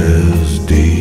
as deep.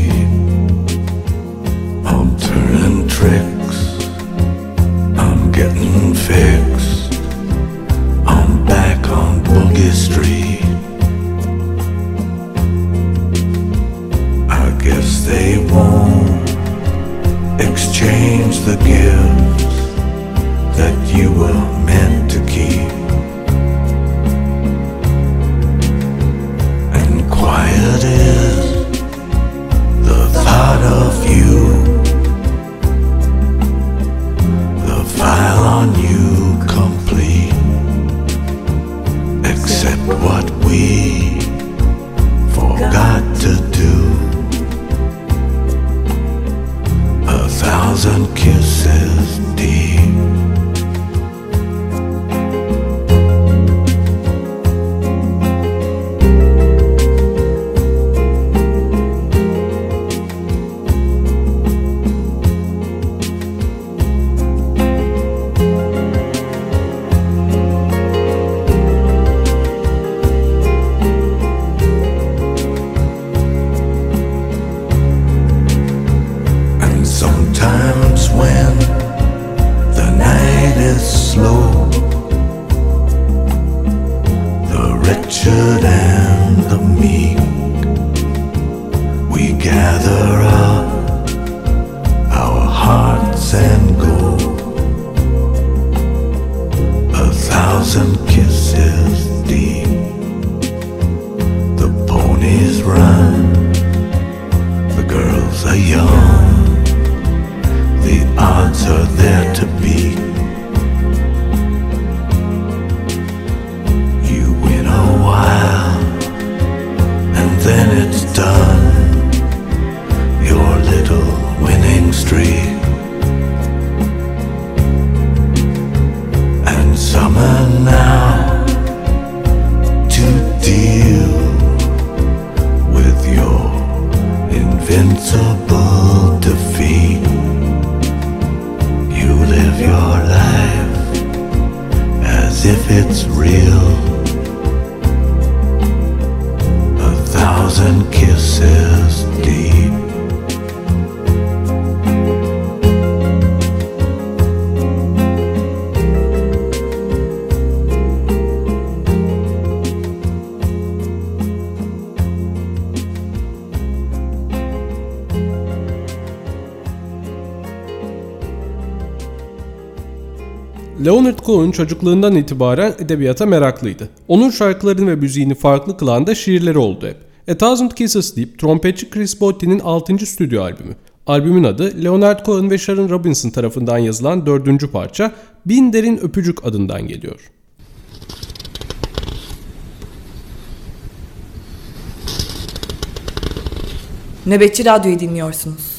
Cohen çocukluğundan itibaren edebiyata meraklıydı. Onun şarkılarını ve müziğini farklı kılan da şiirleri oldu hep. A Thousand Kisses deyip trompetçi Chris Botti'nin 6. stüdyo albümü. Albümün adı Leonard Cohen ve Sharon Robinson tarafından yazılan dördüncü parça Bin Derin Öpücük adından geliyor. Nöbetçi Radyo'yu dinliyorsunuz.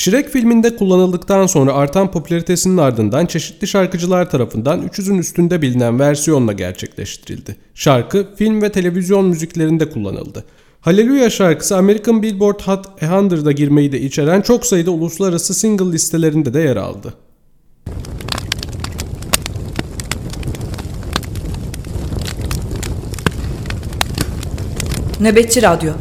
Shrek filminde kullanıldıktan sonra artan popülaritesinin ardından çeşitli şarkıcılar tarafından 300'ün üstünde bilinen versiyonla gerçekleştirildi. Şarkı film ve televizyon müziklerinde kullanıldı. Hallelujah şarkısı American Billboard Hot 100'da girmeyi de içeren çok sayıda uluslararası single listelerinde de yer aldı. Nöbetçi Radyo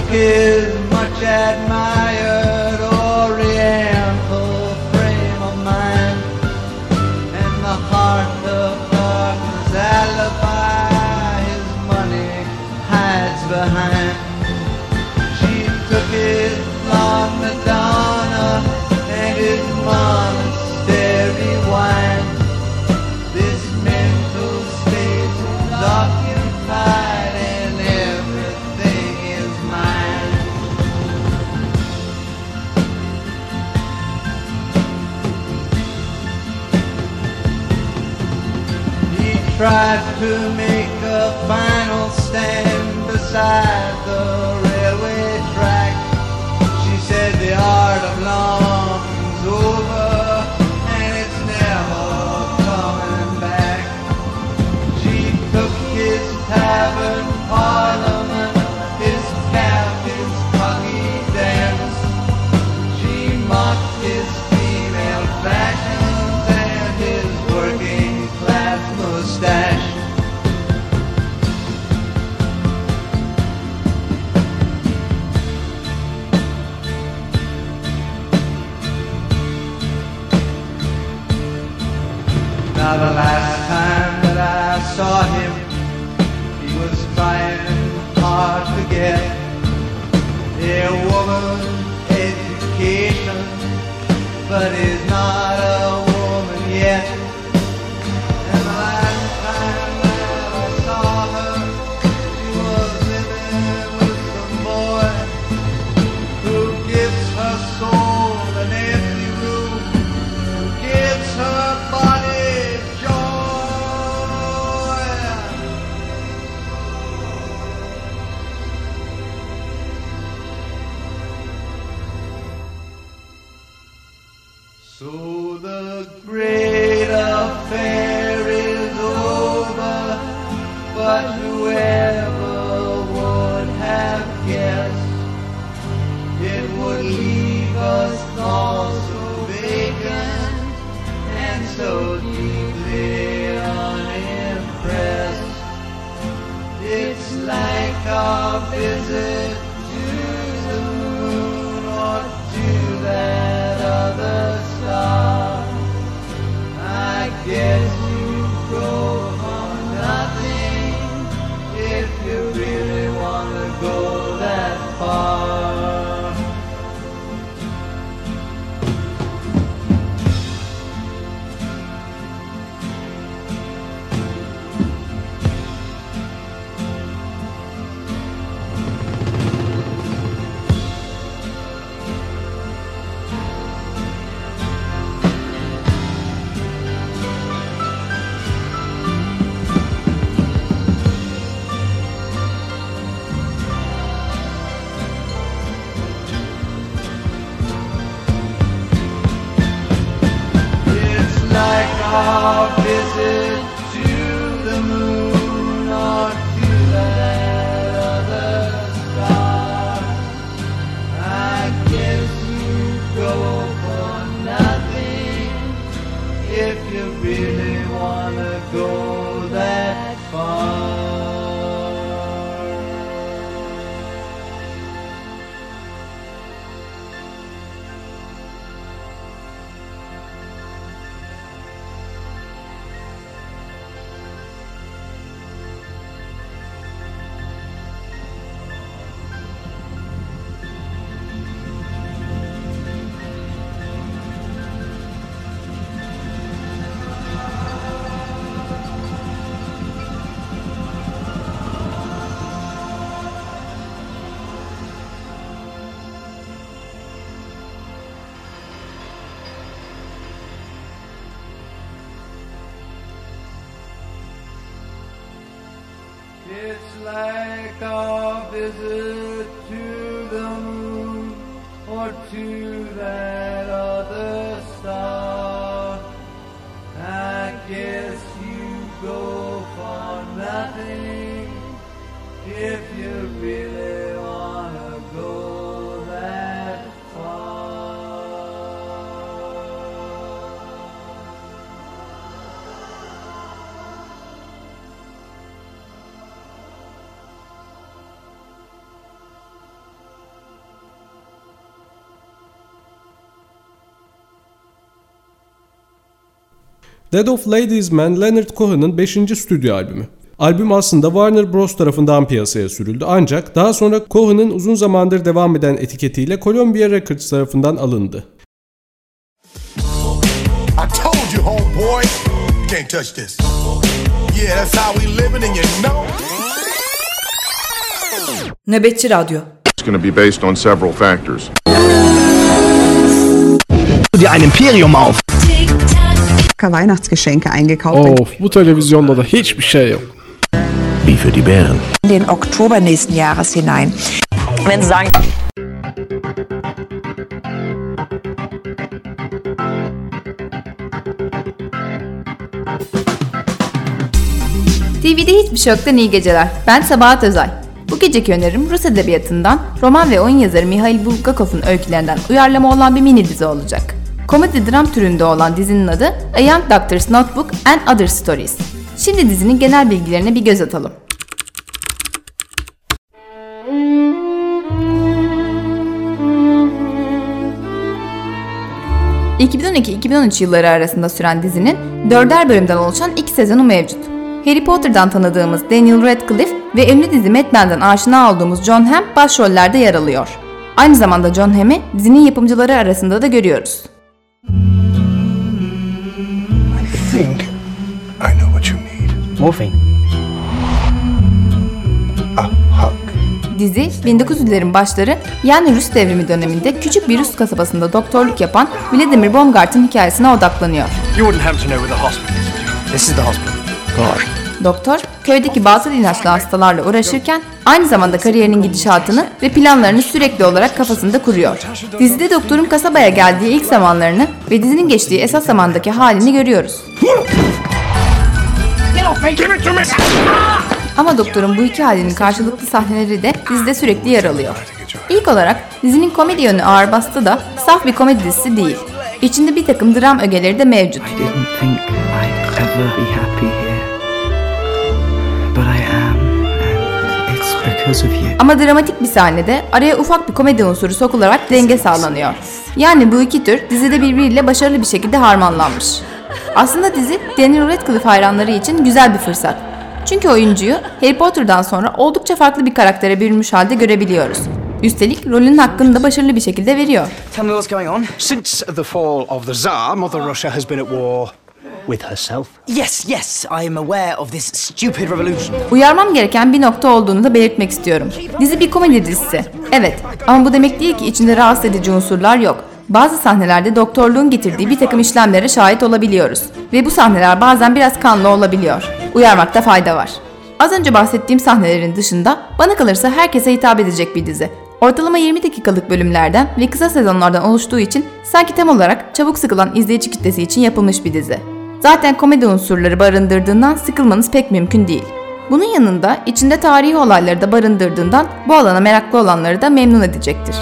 forget. education, but is not. Dead of Ladies Man Leonard Cohen'ın 5. stüdyo albümü. Albüm aslında Warner Bros. tarafından piyasaya sürüldü ancak daha sonra Cohen'ın uzun zamandır devam eden etiketiyle Columbia Records tarafından alındı. I told you, homeboy, you can't touch this. Yeah, that's how we living, and you know. Nöbetçi Radyo. It's going to be based on several factors. dir ein Imperium auf. Weihnachtsgeschenke eingekauft. Of bu televizyonda da hiçbir şey yok. Wie für die Bären. In den Oktober nächsten Jahres hinein. Wenn Sie sagen, TV'de hiçbir şey yoktan iyi geceler. Ben Sabahat Özay. Bu geceki önerim Rus edebiyatından roman ve oyun yazarı Mihail Bulgakov'un öykülerinden uyarlama olan bir mini dizi olacak. Komedi dram türünde olan dizinin adı A Young Doctor's Notebook and Other Stories. Şimdi dizinin genel bilgilerine bir göz atalım. ...2012-2013 yılları arasında süren dizinin dörder bölümden oluşan iki sezonu mevcut. Harry Potter'dan tanıdığımız Daniel Radcliffe ve ünlü dizi Mad Men'den aşina olduğumuz John Hamm başrollerde yer alıyor. Aynı zamanda John Hamm'i dizinin yapımcıları arasında da görüyoruz. Think I know what you need. Morphine. A hug. Dizi 1900'lerin başları yani Rus devrimi döneminde küçük bir Rus kasabasında doktorluk yapan Vladimir Baumgart'ın hikayesine odaklanıyor. You wouldn't happen to know where the hospital is? This is the hospital. Gosh. Doktor, köydeki bazı inançlı hastalarla uğraşırken aynı zamanda kariyerinin gidişatını ve planlarını sürekli olarak kafasında kuruyor. Dizide doktorun kasabaya geldiği ilk zamanlarını ve dizinin geçtiği esas zamandaki halini görüyoruz. Ama doktorun bu iki halinin karşılıklı sahneleri de dizide sürekli yer alıyor. İlk olarak dizinin komedi yönü ağır bastı da saf bir komedi dizisi değil. İçinde bir takım dram ögeleri de mevcut. I didn't think I'd ever be happy here. You. Ama dramatik bir sahnede araya ufak bir komedi unsuru sokularak denge sağlanıyor. Yani bu iki tür dizide birbiriyle başarılı bir şekilde harmanlanmış. Aslında dizi Daniel Radcliffe hayranları için güzel bir fırsat. Çünkü oyuncuyu Harry Potter'dan sonra oldukça farklı bir karaktere bürünmüş halde görebiliyoruz. Üstelik rolünün hakkını da başarılı bir şekilde veriyor. Tell me what's going on. Since the fall of the Tsar, Mother Russia has been at war with herself. Yes, yes, I am aware of this stupid revolution. Uyarmam gereken bir nokta olduğunu da belirtmek istiyorum. Dizi bir komedi dizisi. Evet ama bu demek değil ki içinde rahatsız edici unsurlar yok. Bazı sahnelerde doktorluğun getirdiği bir takım işlemlere şahit olabiliyoruz. Ve bu sahneler bazen biraz kanlı olabiliyor. Uyarmakta fayda var. Az önce bahsettiğim sahnelerin dışında bana kalırsa herkese hitap edecek bir dizi. Ortalama 20 dakikalık bölümlerden ve kısa sezonlardan oluştuğu için sanki tam olarak çabuk sıkılan izleyici kitlesi için yapılmış bir dizi. Zaten komedi unsurları barındırdığından sıkılmanız pek mümkün değil. Bunun yanında içinde tarihi olayları da barındırdığından bu alana meraklı olanları da memnun edecektir.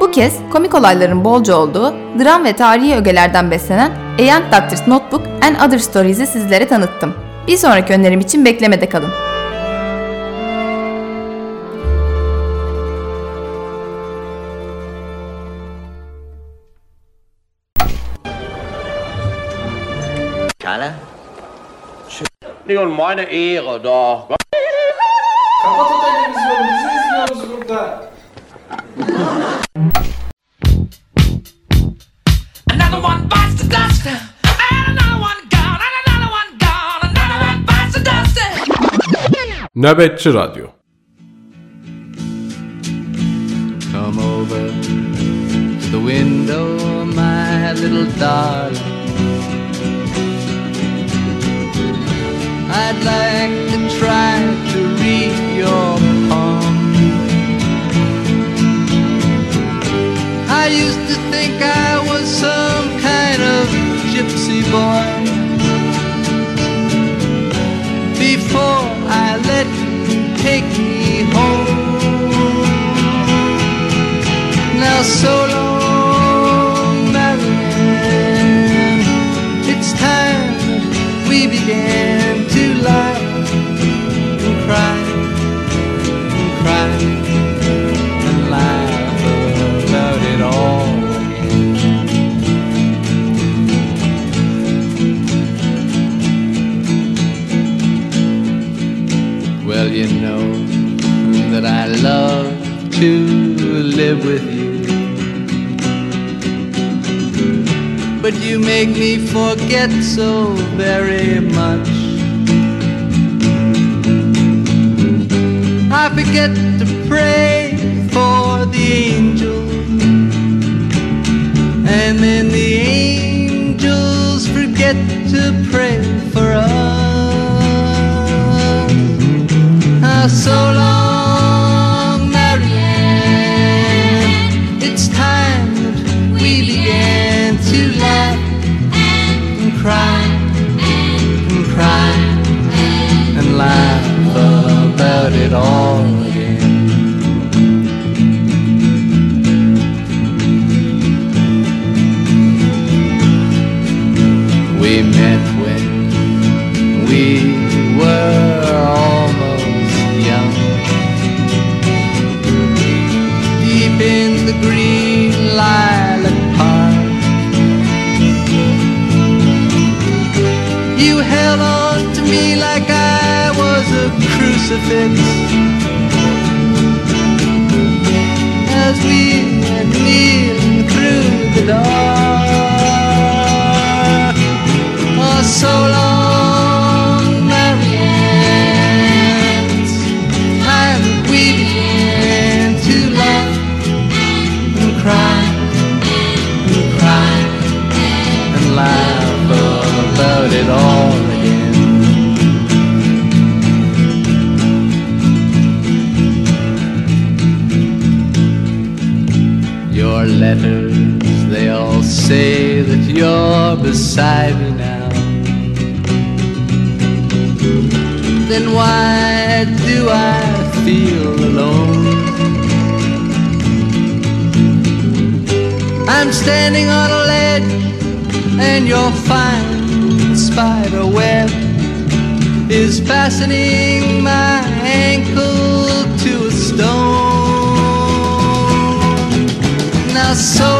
Bu kez komik olayların bolca olduğu, dram ve tarihi ögelerden beslenen A Young Doctor's Notebook and Other Stories'i sizlere tanıttım. Bir sonraki önerim için beklemede kalın. Det är meine Ehre da. Kapat o televizyonu bizi izliyoruz burada. Another one bites the dust. And another one gone. And another one gone. Another one bites the dust. Nöbetçi Radyo Come over to the window, my little darling. I'd like to try to read your palm. I used to think I was some kind of gypsy boy. Before I let you take me home. Now so long. It's time we began to live with you. But you make me forget so very much. I forget to pray for the angels, and then the angels forget to pray for us. Ah, so long, it all crucifix. As we went standing on a ledge, and your fine spider web is fastening my ankle to a stone. Now, so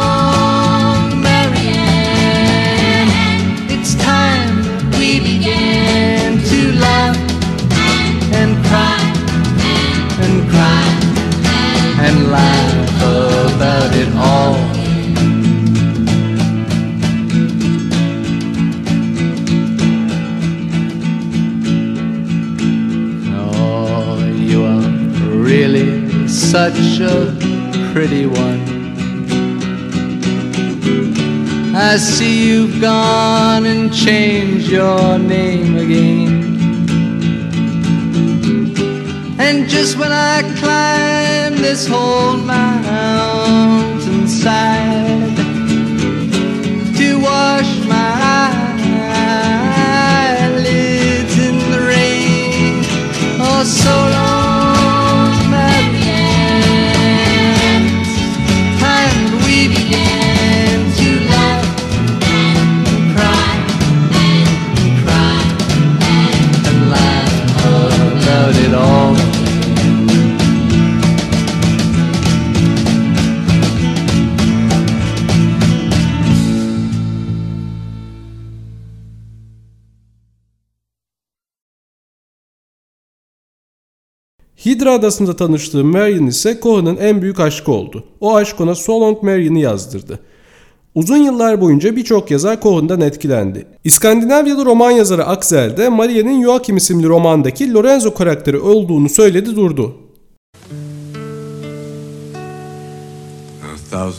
it all. Oh, you are really such a pretty one. I see you've gone and changed your name again. And just when I climb this whole mountainside to wash my eyelids in the rain, oh, so long, Hydra adasında tanıştığı Marion ise Cohen'ın en büyük aşkı oldu. O aşk ona So Long Marion'ı yazdırdı. Uzun yıllar boyunca birçok yazar Cohen'dan etkilendi. İskandinavyalı roman yazarı Axel de Maria'nın Joachim isimli romandaki Lorenzo karakteri olduğunu söyledi durdu. A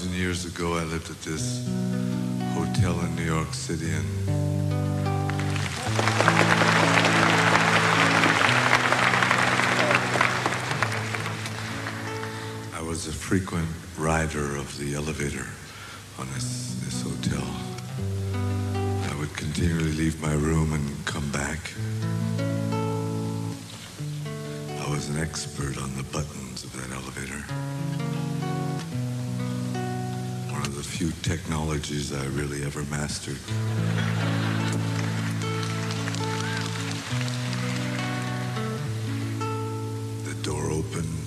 frequent rider of the elevator on this, this hotel. I would continually leave my room and come back. I was an expert on the buttons of that elevator. One of the few technologies I really ever mastered. The door opened.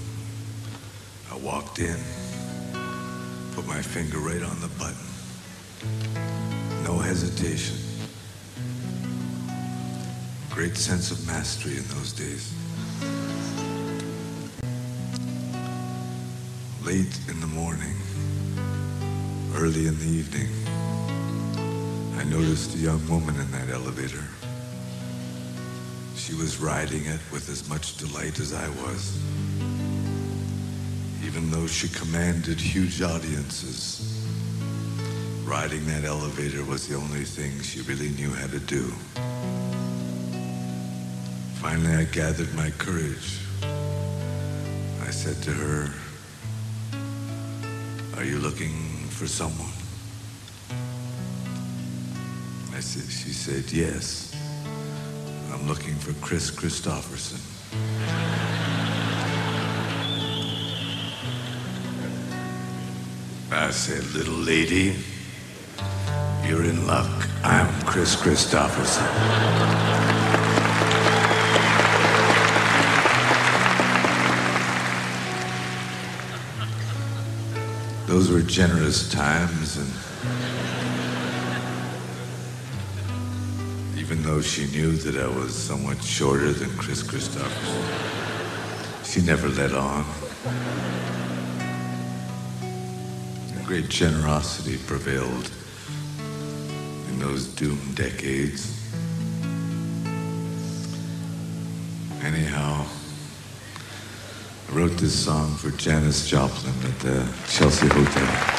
Walked in, put my finger right on the button. No hesitation. Great sense of mastery in those days. Late in the morning, early in the evening, I noticed a young woman in that elevator. She was riding it with as much delight as I was. Even though she commanded huge audiences, riding that elevator was the only thing she really knew how to do. Finally, I gathered my courage. I said to her, Are you looking for someone? I said, she said, Yes. I'm looking for Chris Christopherson. I said, Little lady, you're in luck. I'm Chris Christopherson. Those were generous times, and even though she knew that I was somewhat shorter than Chris Christopherson. She never let on. Great generosity prevailed in those doomed decades. Anyhow, I wrote this song for Janis Joplin at the Chelsea Hotel.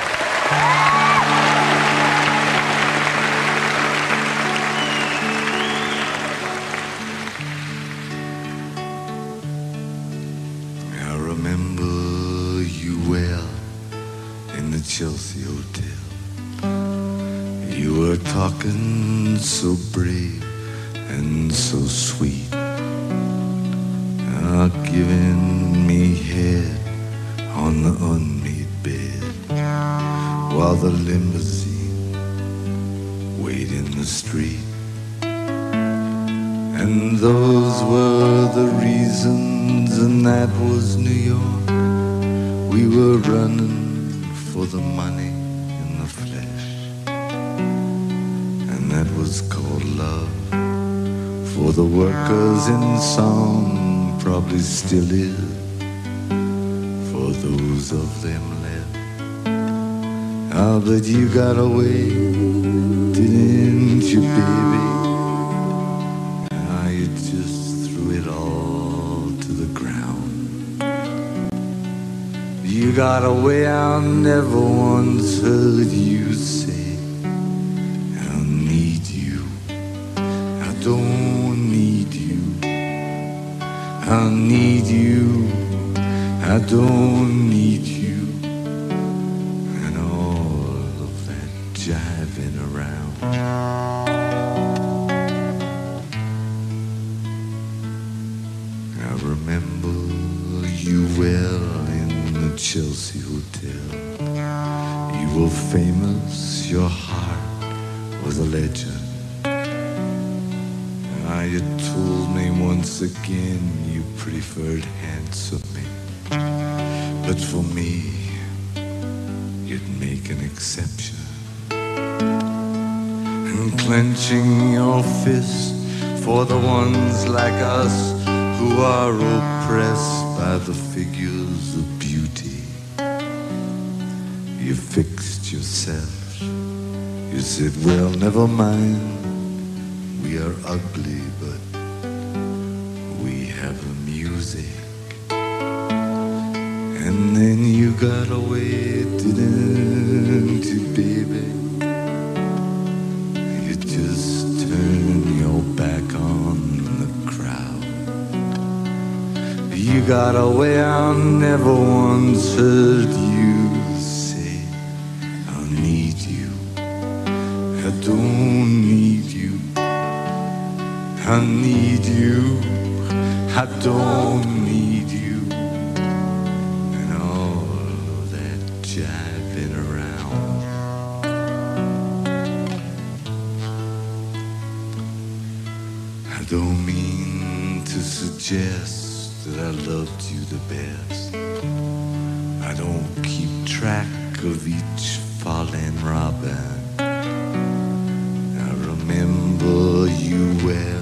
So sweet. Uh, giving me head on the unmade bed while the limousine wait in the street. And those were the reasons, and that was New York. We were running for the money in the flesh, and that was called love. For the workers in song, probably still is. For those of them left. Ah, but you got away, didn't you, baby? Ah, you just threw it all to the ground. You got away, I never once heard you say, I need you. I don't. I need you. I don't need you. And all of that jiving around. I remember you well in the Chelsea Hotel. You were famous, your heart was a legend. Once again you preferred handsome men. But for me, you'd make an exception. And clenching your fist for the ones like us who are oppressed by the figures of beauty. You fixed yourself. You said, well, never mind. Don't need you. And all of that jiving around. I don't mean to suggest that I loved you the best. I don't keep track of each fallen robin. I remember you well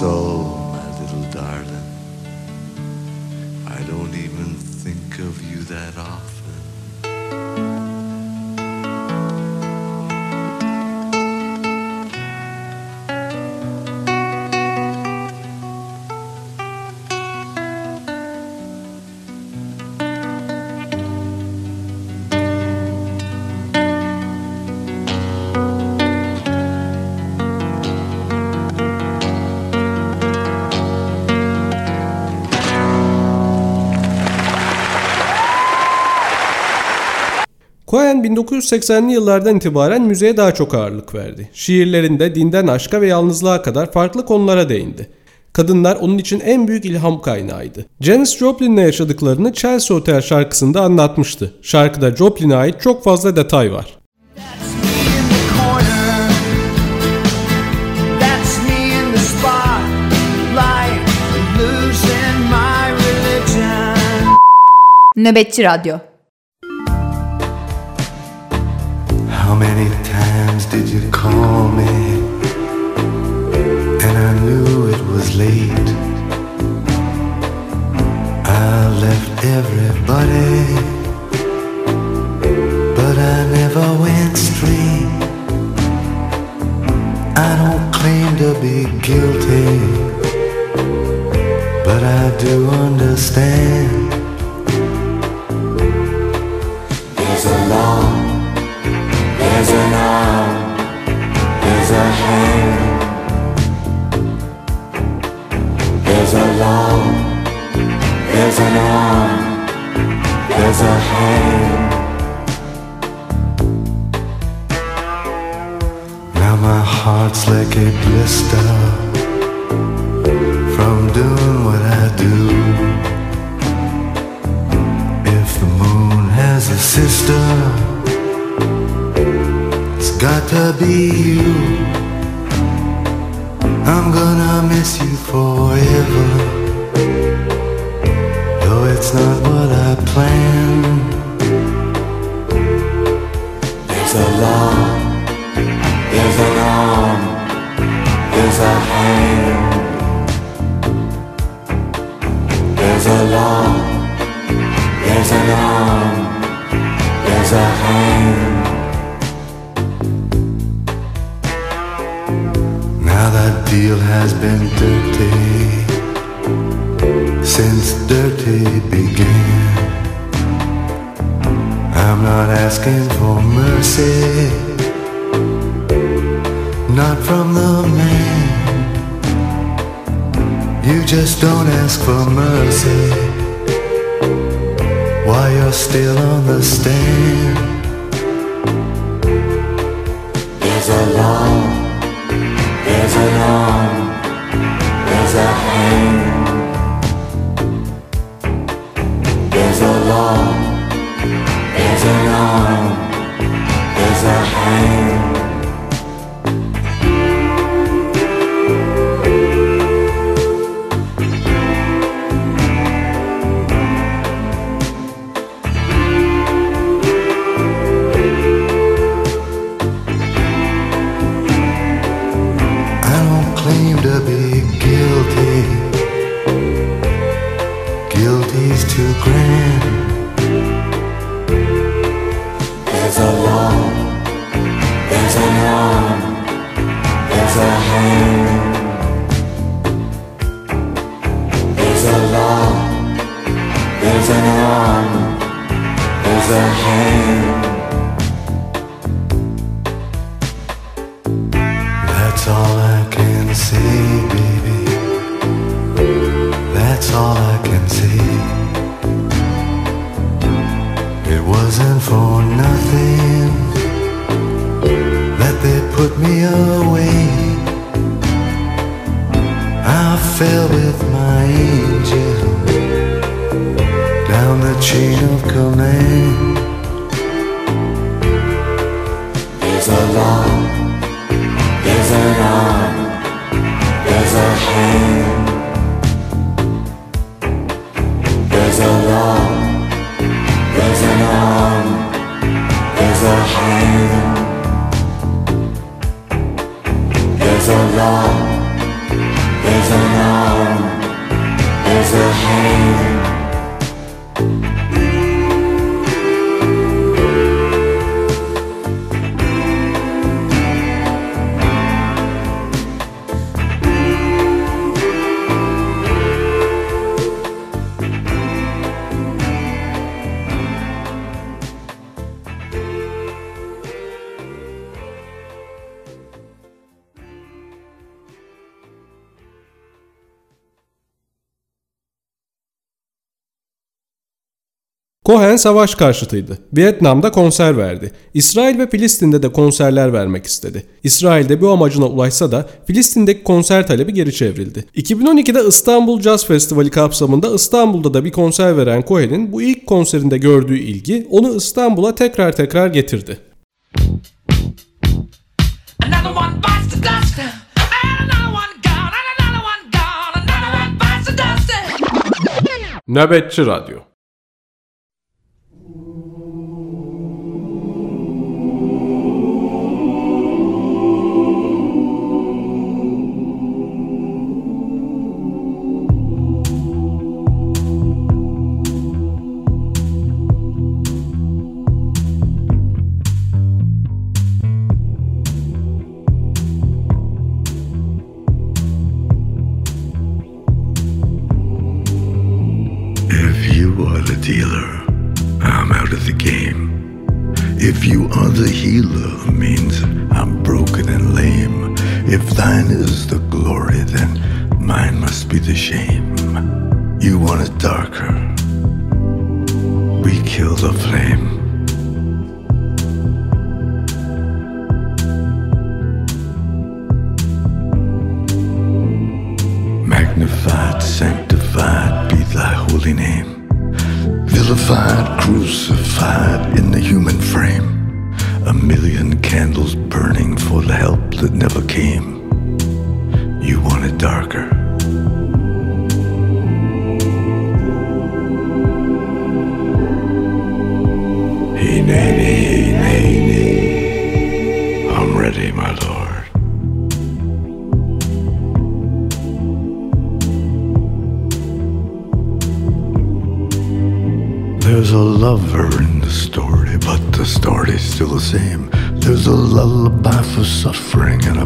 soul. Cohen 1980'li yıllardan itibaren müziğe daha çok ağırlık verdi. Şiirlerinde dinden aşka ve yalnızlığa kadar farklı konulara değindi. Kadınlar onun için en büyük ilham kaynağıydı. Janis Joplin'le yaşadıklarını Chelsea Hotel şarkısında anlatmıştı. Şarkıda Joplin'e ait çok fazla detay var. That's me How many times did you call me? And I knew it was late. I left everybody, but I never went straight. I don't claim to be guilty, but I do understand. There's a law, there's an arm, there's a hand. There's a law, there's an arm, there's a hand. Now my heart's like a blister from doing what I do. If the moon has a sister, it's got to be you. I'm gonna miss you forever, though it's not what I planned. There's a law. There's an arm, there's a hand. There's a law, there's an arm, there's a hand. Deal has been dirty since dirty began. I'm not asking for mercy not from the man. You just don't ask for mercy while you're still on the stand. There's a law, hands. Cohen savaş karşıtıydı. Vietnam'da konser verdi. İsrail ve Filistin'de de konserler vermek istedi. İsrail'de bu amacına ulaşsa da Filistin'deki konser talebi geri çevrildi. 2012'de İstanbul Jazz Festivali kapsamında İstanbul'da da bir konser veren Cohen'in bu ilk konserinde gördüğü ilgi onu İstanbul'a tekrar tekrar getirdi. Another one bites the dust. And another one gone. And another one gone. Another one bites the dust. Nöbetçi Radyo the healer, means I'm broken and lame. If thine is the glory, then mine must be the shame. You want it darker, we kill the flame. Magnified, sanctified be thy holy name. Vilified, crucified in the human frame. A million candles burning for the help that never came. You want it darker. Still the same. There's a lullaby for suffering and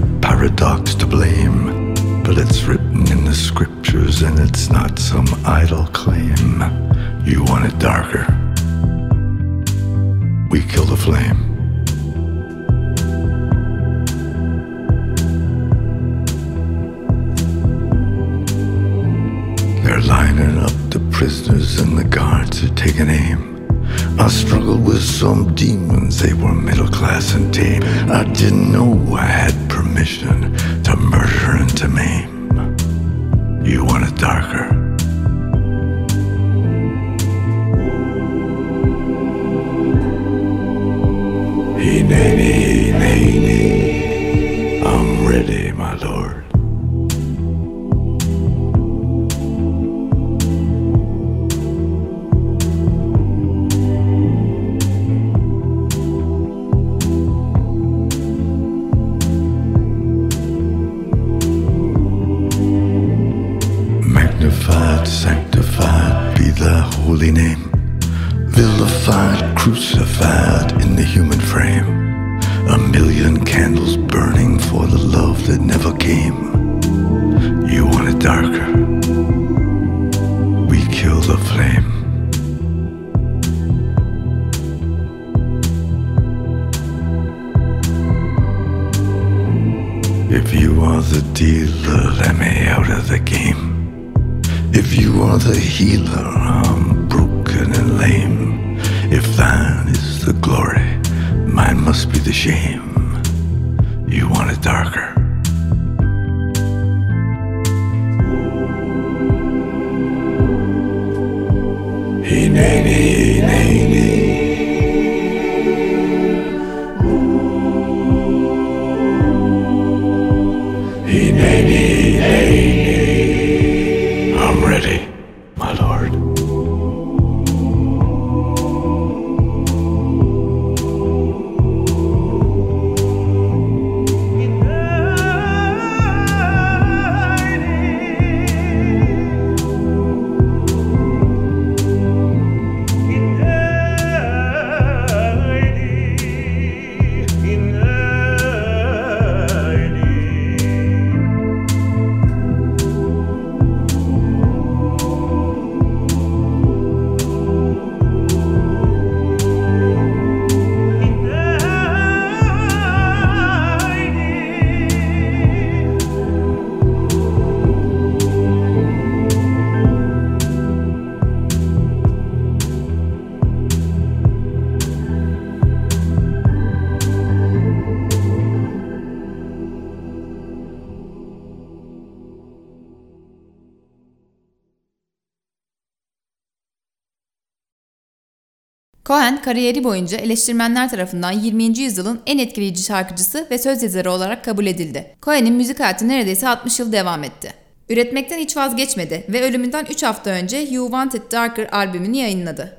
Cohen kariyeri boyunca eleştirmenler tarafından 20. yüzyılın en etkileyici şarkıcısı ve söz yazarı olarak kabul edildi. Cohen'in müzik hayatı neredeyse 60 yıl devam etti. Üretmekten hiç vazgeçmedi ve ölümünden 3 hafta önce You Want It Darker albümünü yayınladı.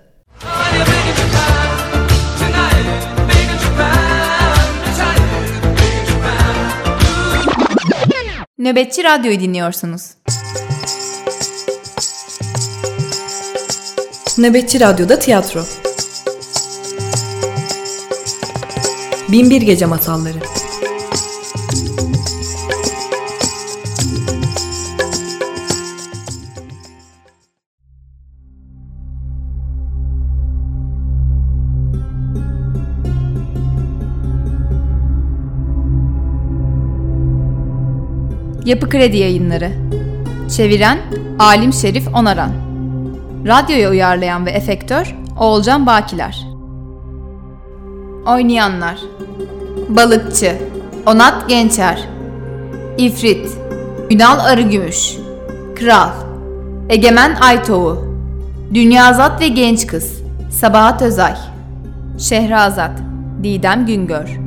Nöbetçi Radyo'yu dinliyorsunuz. Nöbetçi Radyo'da tiyatro. Binbir Gece Masalları. Yapı Kredi Yayınları. Çeviren Alim Şerif Onaran. Radyoya uyarlayan ve efektör Oğulcan Bakiler. Oynayanlar. Balıkçı Onat Gençer İfrit Ünal Arıgümüş Kral Egemen Aytoğu Dünyazat ve Genç Kız Sabahat Özay Şehrazat Didem Güngör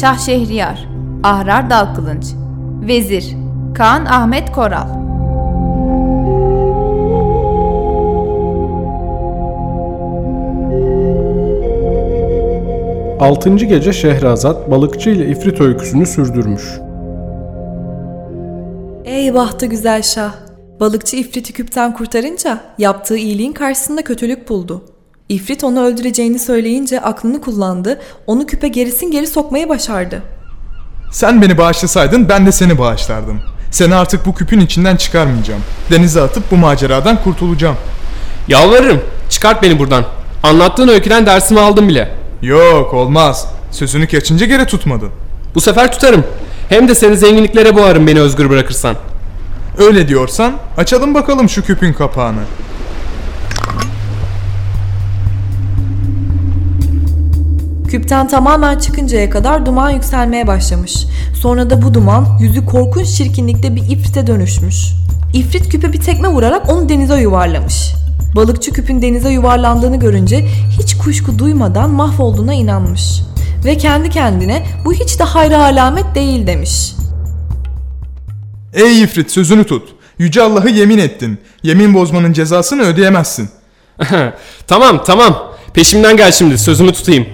Şah Şehriyar Ahrar Dalkılınç Vezir Kaan Ahmet Koral Altıncı gece Şehrazat balıkçı ile ifrit öyküsünü sürdürmüş. Ey bahtı güzel şah! Balıkçı İfrit'i küpten kurtarınca yaptığı iyiliğin karşısında kötülük buldu. İfrit onu öldüreceğini söyleyince aklını kullandı, onu küpe gerisin geri sokmayı başardı. Sen beni bağışlasaydın ben de seni bağışlardım. Seni artık bu küpün içinden çıkarmayacağım. Denize atıp bu maceradan kurtulacağım. Yalvarırım. Çıkart beni buradan. Anlattığın öyküden dersimi aldım bile. Yok olmaz. Sözünü geçince geri tutmadın. Bu sefer tutarım. Hem de seni zenginliklere boğarım beni özgür bırakırsan. Öyle diyorsan açalım bakalım şu küpün kapağını. Küpten tamamen çıkıncaya kadar duman yükselmeye başlamış. Sonra da bu duman yüzü korkunç çirkinlikte bir ifrite dönüşmüş. İfrit küpe bir tekme vurarak onu denize yuvarlamış. Balıkçı küpün denize yuvarlandığını görünce hiç kuşku duymadan mahvolduğuna inanmış. Ve kendi kendine bu hiç de hayra alamet değil demiş. Ey ifrit sözünü tut. Yüce Allah'ı yemin ettin. Yemin bozmanın cezasını ödeyemezsin. tamam tamam. Peşimden gel şimdi sözümü tutayım.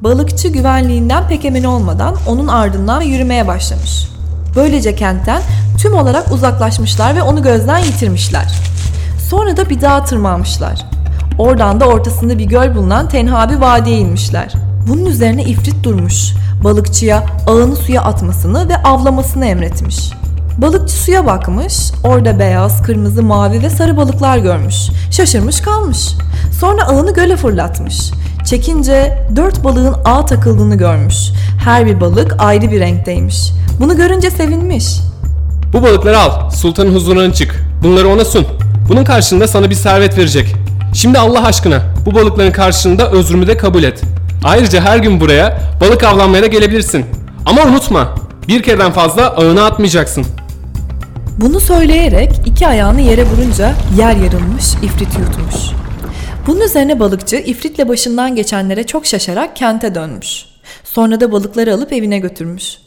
Balıkçı güvenliğinden pek emin olmadan onun ardından yürümeye başlamış. Böylece kentten tüm olarak uzaklaşmışlar ve onu gözden yitirmişler. Sonra da bir dağa tırmanmışlar. Oradan da ortasında bir göl bulunan tenha bir vadiye inmişler. Bunun üzerine ifrit durmuş. Balıkçıya ağını suya atmasını ve avlamasını emretmiş. Balıkçı suya bakmış, orada beyaz, kırmızı, mavi ve sarı balıklar görmüş. Şaşırmış kalmış. Sonra ağını göle fırlatmış. Çekince dört balığın ağ takıldığını görmüş. Her bir balık ayrı bir renkteymiş. Bunu görünce sevinmiş. Bu balıkları al, sultanın huzuruna çık. Bunları ona sun. Bunun karşılığında sana bir servet verecek. Şimdi Allah aşkına bu balıkların karşılığında özrümü de kabul et. Ayrıca her gün buraya balık avlanmaya da gelebilirsin. Ama unutma, bir kereden fazla ağına atmayacaksın. Bunu söyleyerek iki ayağını yere vurunca yer yarılmış, ifrit yutmuş. Bunun üzerine balıkçı ifritle başından geçenlere çok şaşarak kente dönmüş. Sonra da balıkları alıp evine götürmüş.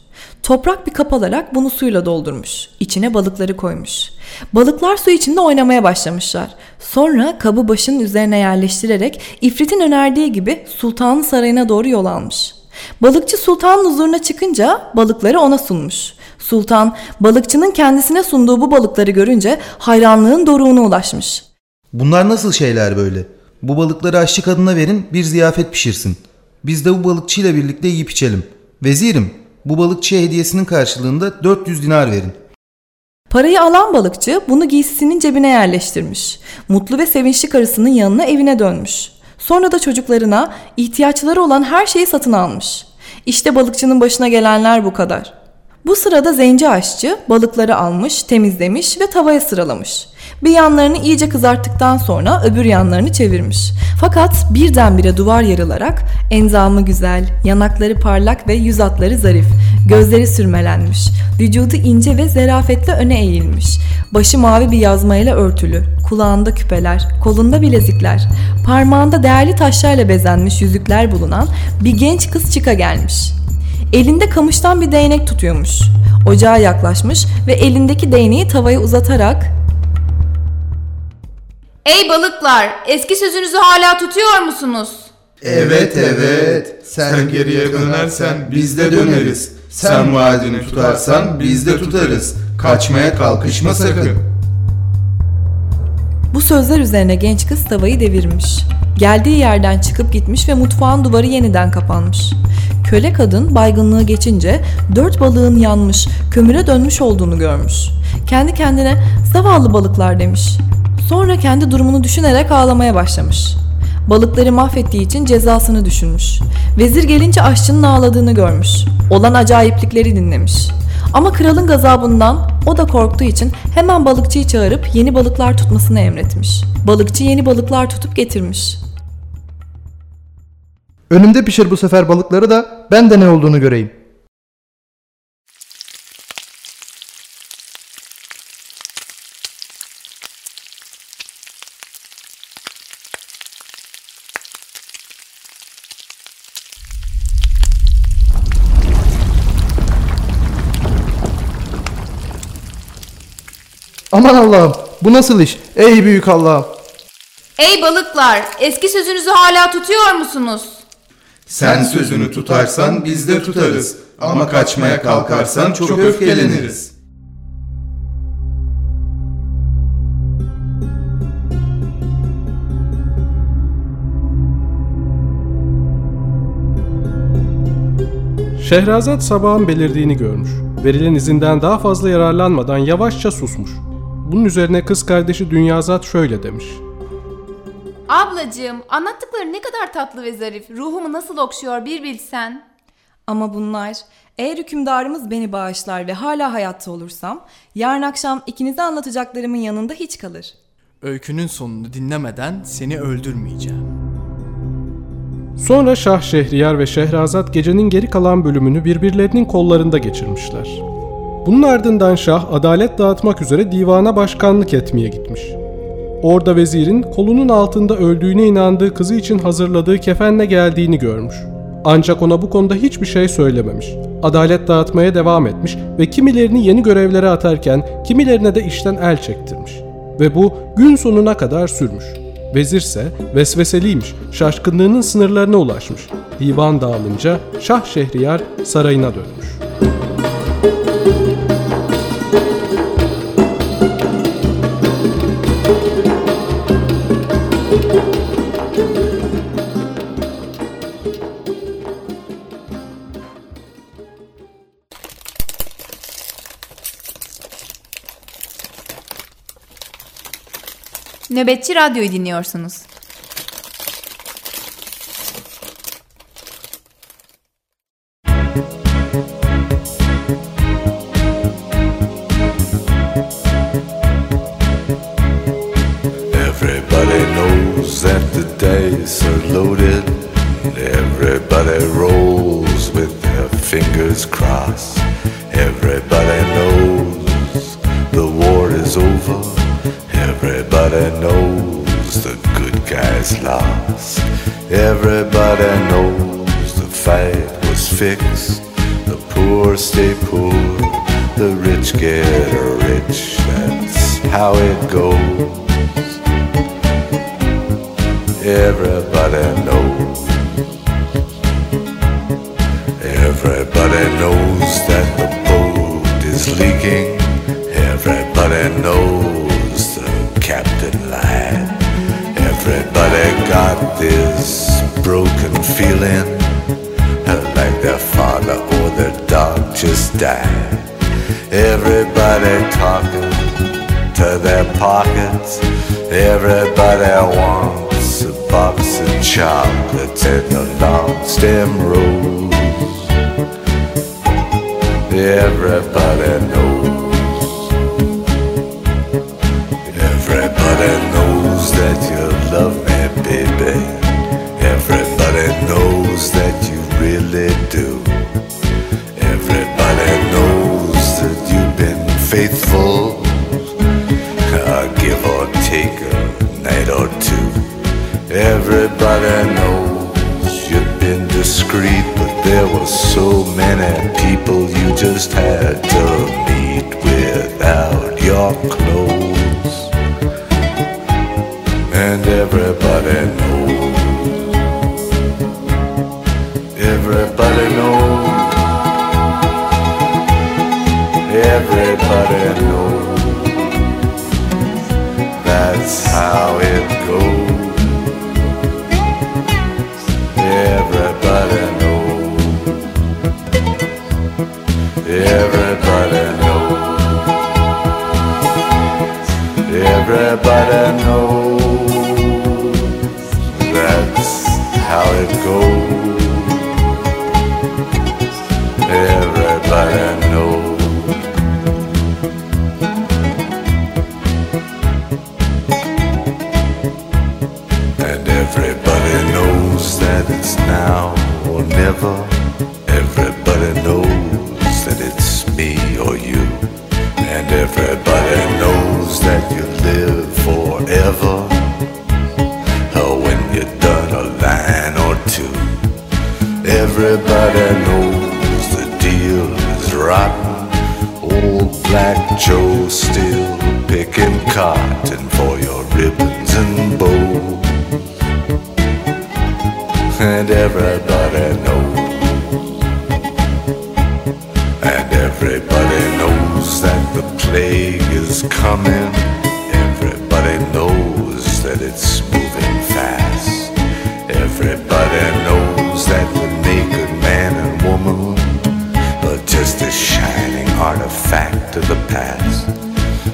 Toprak bir kap alarak bunu suyla doldurmuş. İçine balıkları koymuş. Balıklar su içinde oynamaya başlamışlar. Sonra kabı başının üzerine yerleştirerek ifritin önerdiği gibi sultanın sarayına doğru yol almış. Balıkçı sultanın huzuruna çıkınca balıkları ona sunmuş. Sultan balıkçının kendisine sunduğu bu balıkları görünce hayranlığın doruğuna ulaşmış. Bunlar nasıl şeyler böyle? Bu balıkları aşçı kadına verin bir ziyafet pişirsin. Biz de bu balıkçıyla birlikte yiyip içelim. Vezirim bu balıkçıya hediyesinin karşılığında 400 dinar verin. Parayı alan balıkçı bunu giysisinin cebine yerleştirmiş. Mutlu ve sevinçli karısının yanına evine dönmüş. Sonra da çocuklarına ihtiyaçları olan her şeyi satın almış. İşte balıkçının başına gelenler bu kadar. Bu sırada zenci aşçı balıkları almış, temizlemiş ve tavaya sıralamış. Bir yanlarını iyice kızarttıktan sonra öbür yanlarını çevirmiş. Fakat birdenbire duvar yarılarak enzamı güzel, yanakları parlak ve yüz hatları zarif, gözleri sürmelenmiş, vücudu ince ve zerafetle öne eğilmiş. Başı mavi bir yazmayla örtülü, kulağında küpeler, kolunda bilezikler, parmağında değerli taşlarla bezenmiş yüzükler bulunan bir genç kız çıka gelmiş. Elinde kamıştan bir değnek tutuyormuş. Ocağa yaklaşmış ve elindeki değneği tavaya uzatarak Ey balıklar, eski sözünüzü hala tutuyor musunuz? Evet evet. Sen geriye dönersen biz de döneriz. Sen vaadini tutarsan biz de tutarız. Kaçmaya kalkışma sakın. Bu sözler üzerine genç kız tavayı devirmiş. Geldiği yerden çıkıp gitmiş ve mutfağın duvarı yeniden kapanmış. Köle kadın baygınlığı geçince dört balığın yanmış, kömüre dönmüş olduğunu görmüş. Kendi kendine zavallı balıklar demiş. Sonra kendi durumunu düşünerek ağlamaya başlamış. Balıkları mahvettiği için cezasını düşünmüş. Vezir gelince aşçının ağladığını görmüş. Olan acayiplikleri dinlemiş. Ama kralın gazabından o da korktuğu için hemen balıkçıyı çağırıp yeni balıklar tutmasını emretmiş. Balıkçı yeni balıklar tutup getirmiş. Önümde pişir bu sefer balıkları da ben de ne olduğunu göreyim. Aman Allah'ım bu nasıl iş? Ey büyük Allah'ım. Ey balıklar, eski sözünüzü hala tutuyor musunuz? Sen sözünü tutarsan biz de tutarız. Ama kaçmaya kalkarsan çok öfkeleniriz. Şehrazat sabahın belirdiğini görmüş. Verilen izinden daha fazla yararlanmadan yavaşça susmuş. Bunun üzerine kız kardeşi Dünyazat şöyle demiş. Ablacığım, anlattıkları ne kadar tatlı ve zarif. Ruhumu nasıl okşuyor bir bilsen. Ama bunlar eğer hükümdarımız beni bağışlar ve hala hayatta olursam yarın akşam ikinize anlatacaklarımın yanında hiç kalır. Öykünün sonunu dinlemeden seni öldürmeyeceğim. Sonra Şah Şehriyar ve Şehrazat gecenin geri kalan bölümünü birbirlerinin kollarında geçirmişler. Bunun ardından Şah adalet dağıtmak üzere divana başkanlık etmeye gitmiş. Orada vezirin kolunun altında öldüğüne inandığı kızı için hazırladığı kefenle geldiğini görmüş. Ancak ona bu konuda hiçbir şey söylememiş. Adalet dağıtmaya devam etmiş ve kimilerini yeni görevlere atarken kimilerine de işten el çektirmiş. Ve bu gün sonuna kadar sürmüş. Vezirse vesveseliymiş, şaşkınlığının sınırlarına ulaşmış. Divan dağılınca Şah Şehriyar sarayına dönmüş. Nöbetçi Radyo'yu dinliyorsunuz. Fixed. The poor stay poor, the rich get rich. That's how it goes. Wants a box of chocolates and a long stem rose. Everybody knows. Everybody knows that you love me, baby. Everybody knows that you really do. Everybody knows that you've been faithful. Uh, give or take a night or two. Everybody knows you've been discreet, but there were so many people you just had to meet without your clothes. And everybody knows. Everybody knows. Everybody knows. That's how it goes. Everybody knows. Everybody knows. Everybody knows. That's how it goes. Everybody knows. Everybody knows that it's me or you. And everybody knows that you live forever. Oh, when you're done a line or two. Everybody knows the deal is rotten. Old Black Joe still picking cotton coming. Everybody knows that it's moving fast. Everybody knows that the naked man and woman are just a shining artifact of the past.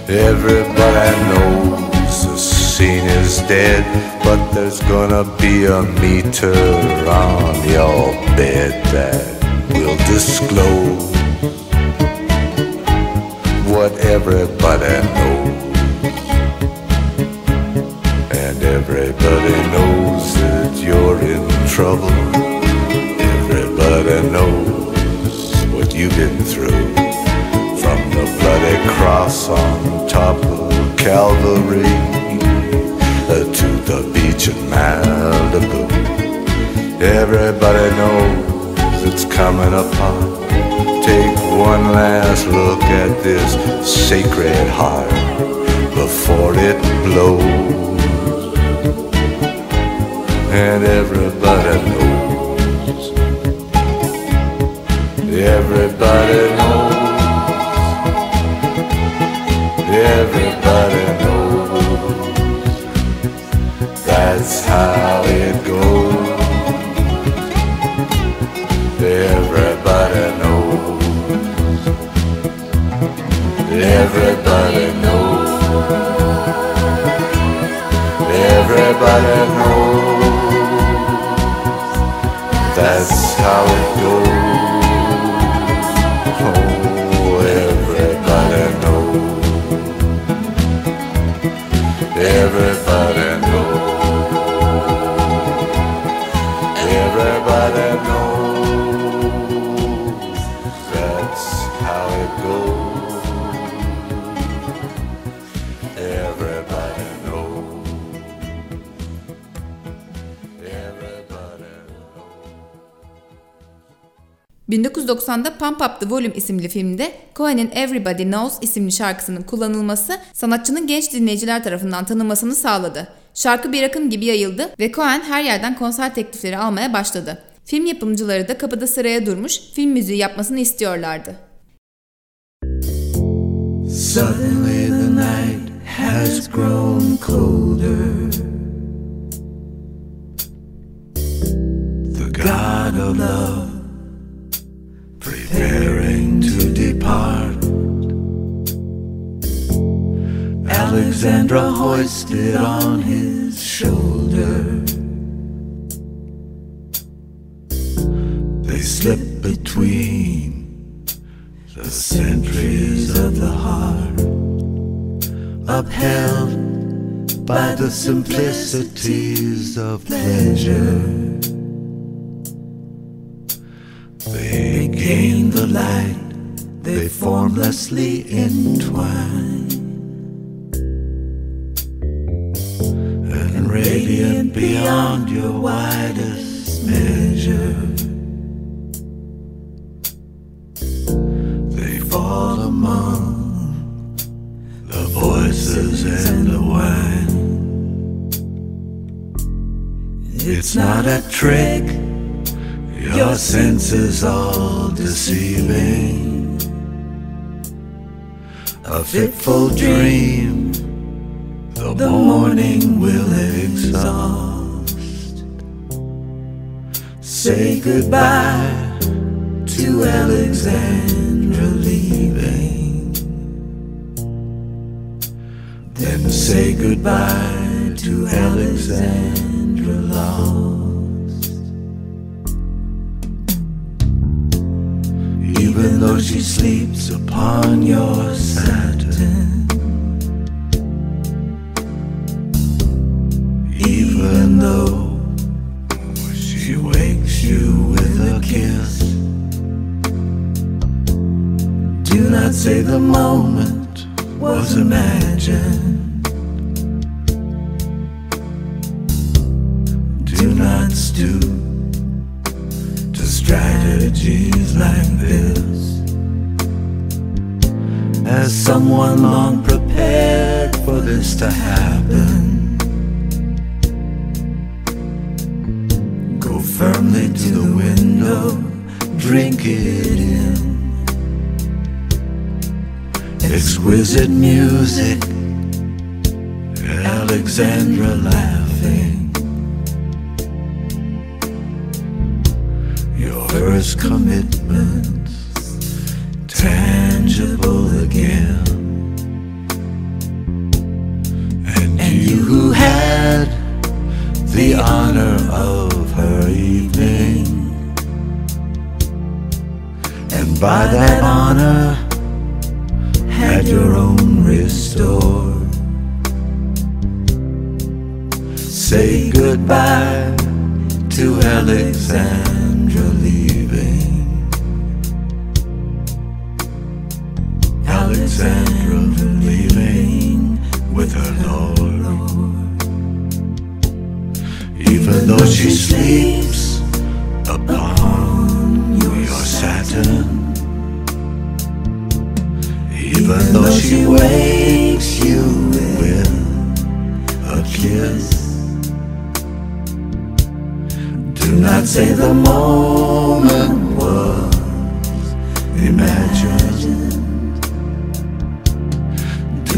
Everybody knows the scene is dead, but there's gonna be a meter on your bed that will disclose what everybody knows. And everybody knows that you're in trouble. Everybody knows what you've been through. From the bloody cross on top of Calvary uh, to the beach in Malibu. Everybody knows it's coming upon. One last look at this sacred heart before it blows. And everybody knows. Everybody knows. Everybody knows. That's how Everybody knows. That's how it goes. 1990'da Pump Up the Volume isimli filmde Cohen'in Everybody Knows isimli şarkısının kullanılması sanatçının genç dinleyiciler tarafından tanınmasını sağladı. Şarkı bir akım gibi yayıldı ve Cohen her yerden konser teklifleri almaya başladı. Film yapımcıları da kapıda sıraya durmuş film müziği yapmasını istiyorlardı. Suddenly the night has grown colder. The God of love preparing to depart. Alexandra hoisted on his shoulder. They slip between the centuries of the heart, upheld by the simplicities of pleasure. They gain the light, they formlessly entwine. And radiant beyond your widest measure. They fall among the voices and the wine. It's not a trick, your senses all deceiving. A fitful dream, the morning will exhaust. Say goodbye to Alexandra leaving. Then say goodbye to Alexandra lost. even though she sleeps upon your satin. Even though she wakes you with a kiss. Do not say the moment was imagined. Do not stoop strategies like this. As someone long prepared for this to happen. Go firmly to the window, drink it in. Exquisite music, Alexandra laughing. First commitments, tangible again. And you who had the honor of her evening. And by that honor, had your own restored. Say goodbye to Alexandra Alexandra leaving with her Lord. Even though she sleeps upon your Saturn. Even though she wakes you with a kiss. Do not say the moment was imagined.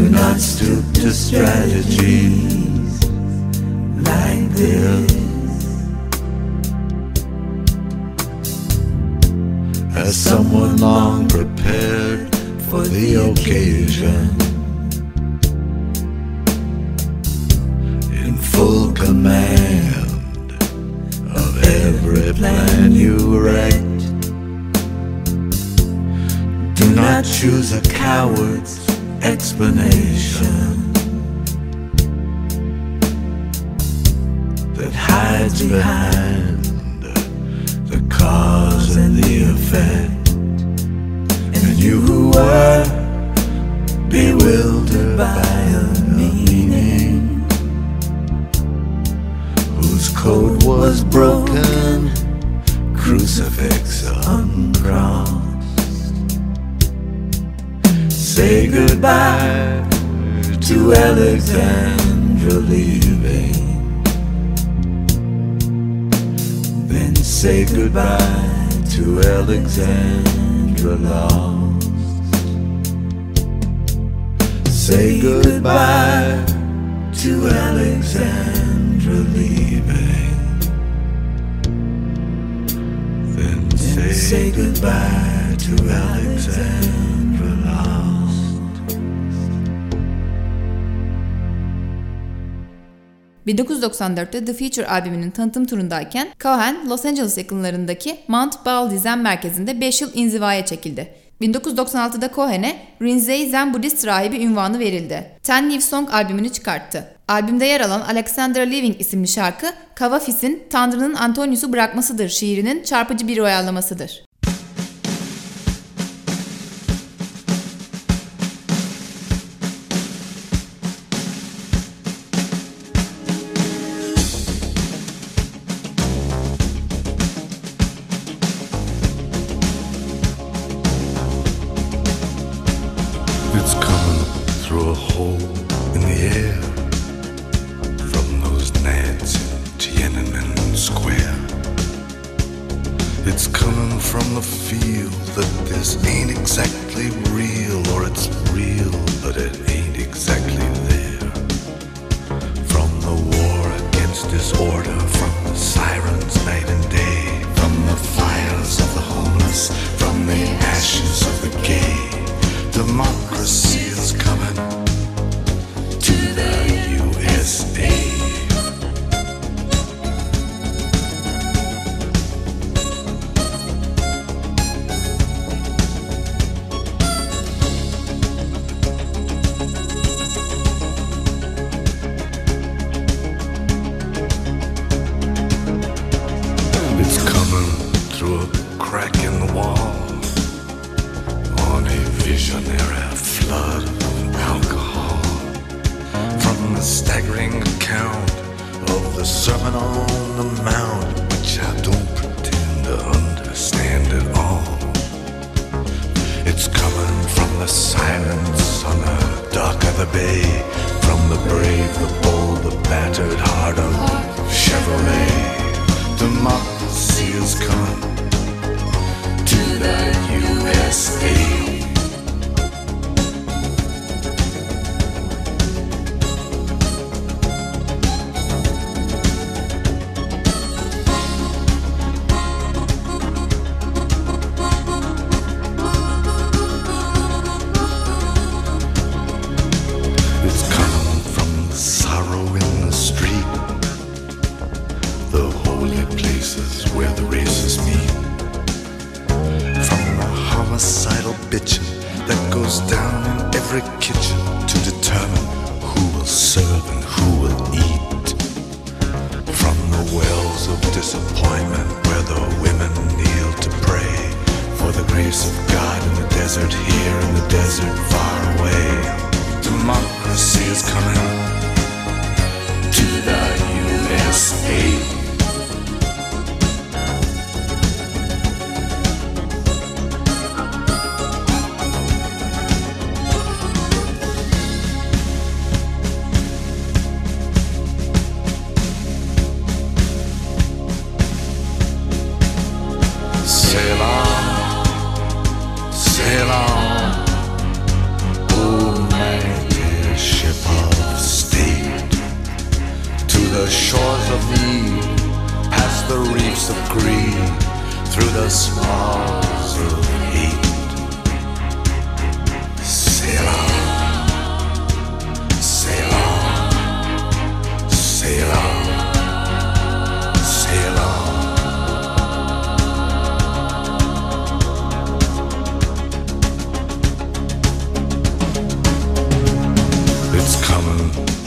Do not stoop to strategies like this. As someone long prepared for the occasion. In full command of every plan you wrecked. Do not choose a coward's explanation that hides behind the cause and the effect. And you who were bewildered by a meaning whose code was broken, crucifix uncrossed. Say goodbye to Alexandra leaving. Then say goodbye to Alexandra lost. Say goodbye to Alexandra leaving. Then say, goodbye to Alexandra 1994'te The Future albümünün tanıtım turundayken Cohen, Los Angeles yakınlarındaki Mount Baal Zen merkezinde 5 yıl inzivaya çekildi. 1996'da Cohen'e Rinzai Zen Budist rahibi ünvanı verildi. Ten New Song albümünü çıkarttı. Albümde yer alan Alexandra Living isimli şarkı, Kavafis'in Tanrı'nın Antonius'u bırakmasıdır şiirinin çarpıcı bir uyarlamasıdır.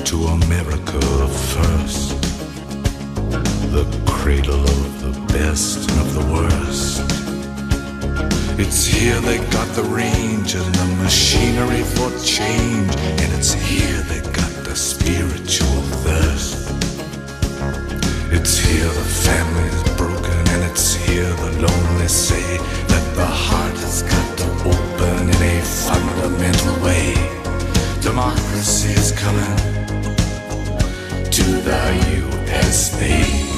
to America first, the cradle of the best and of the worst. It's here they got the range and the machinery for change, and it's here they got the spiritual thirst. It's here the family's broken, and it's here the lonely say that the heart has got to open in a fundamental way. Democracy is coming to the USA.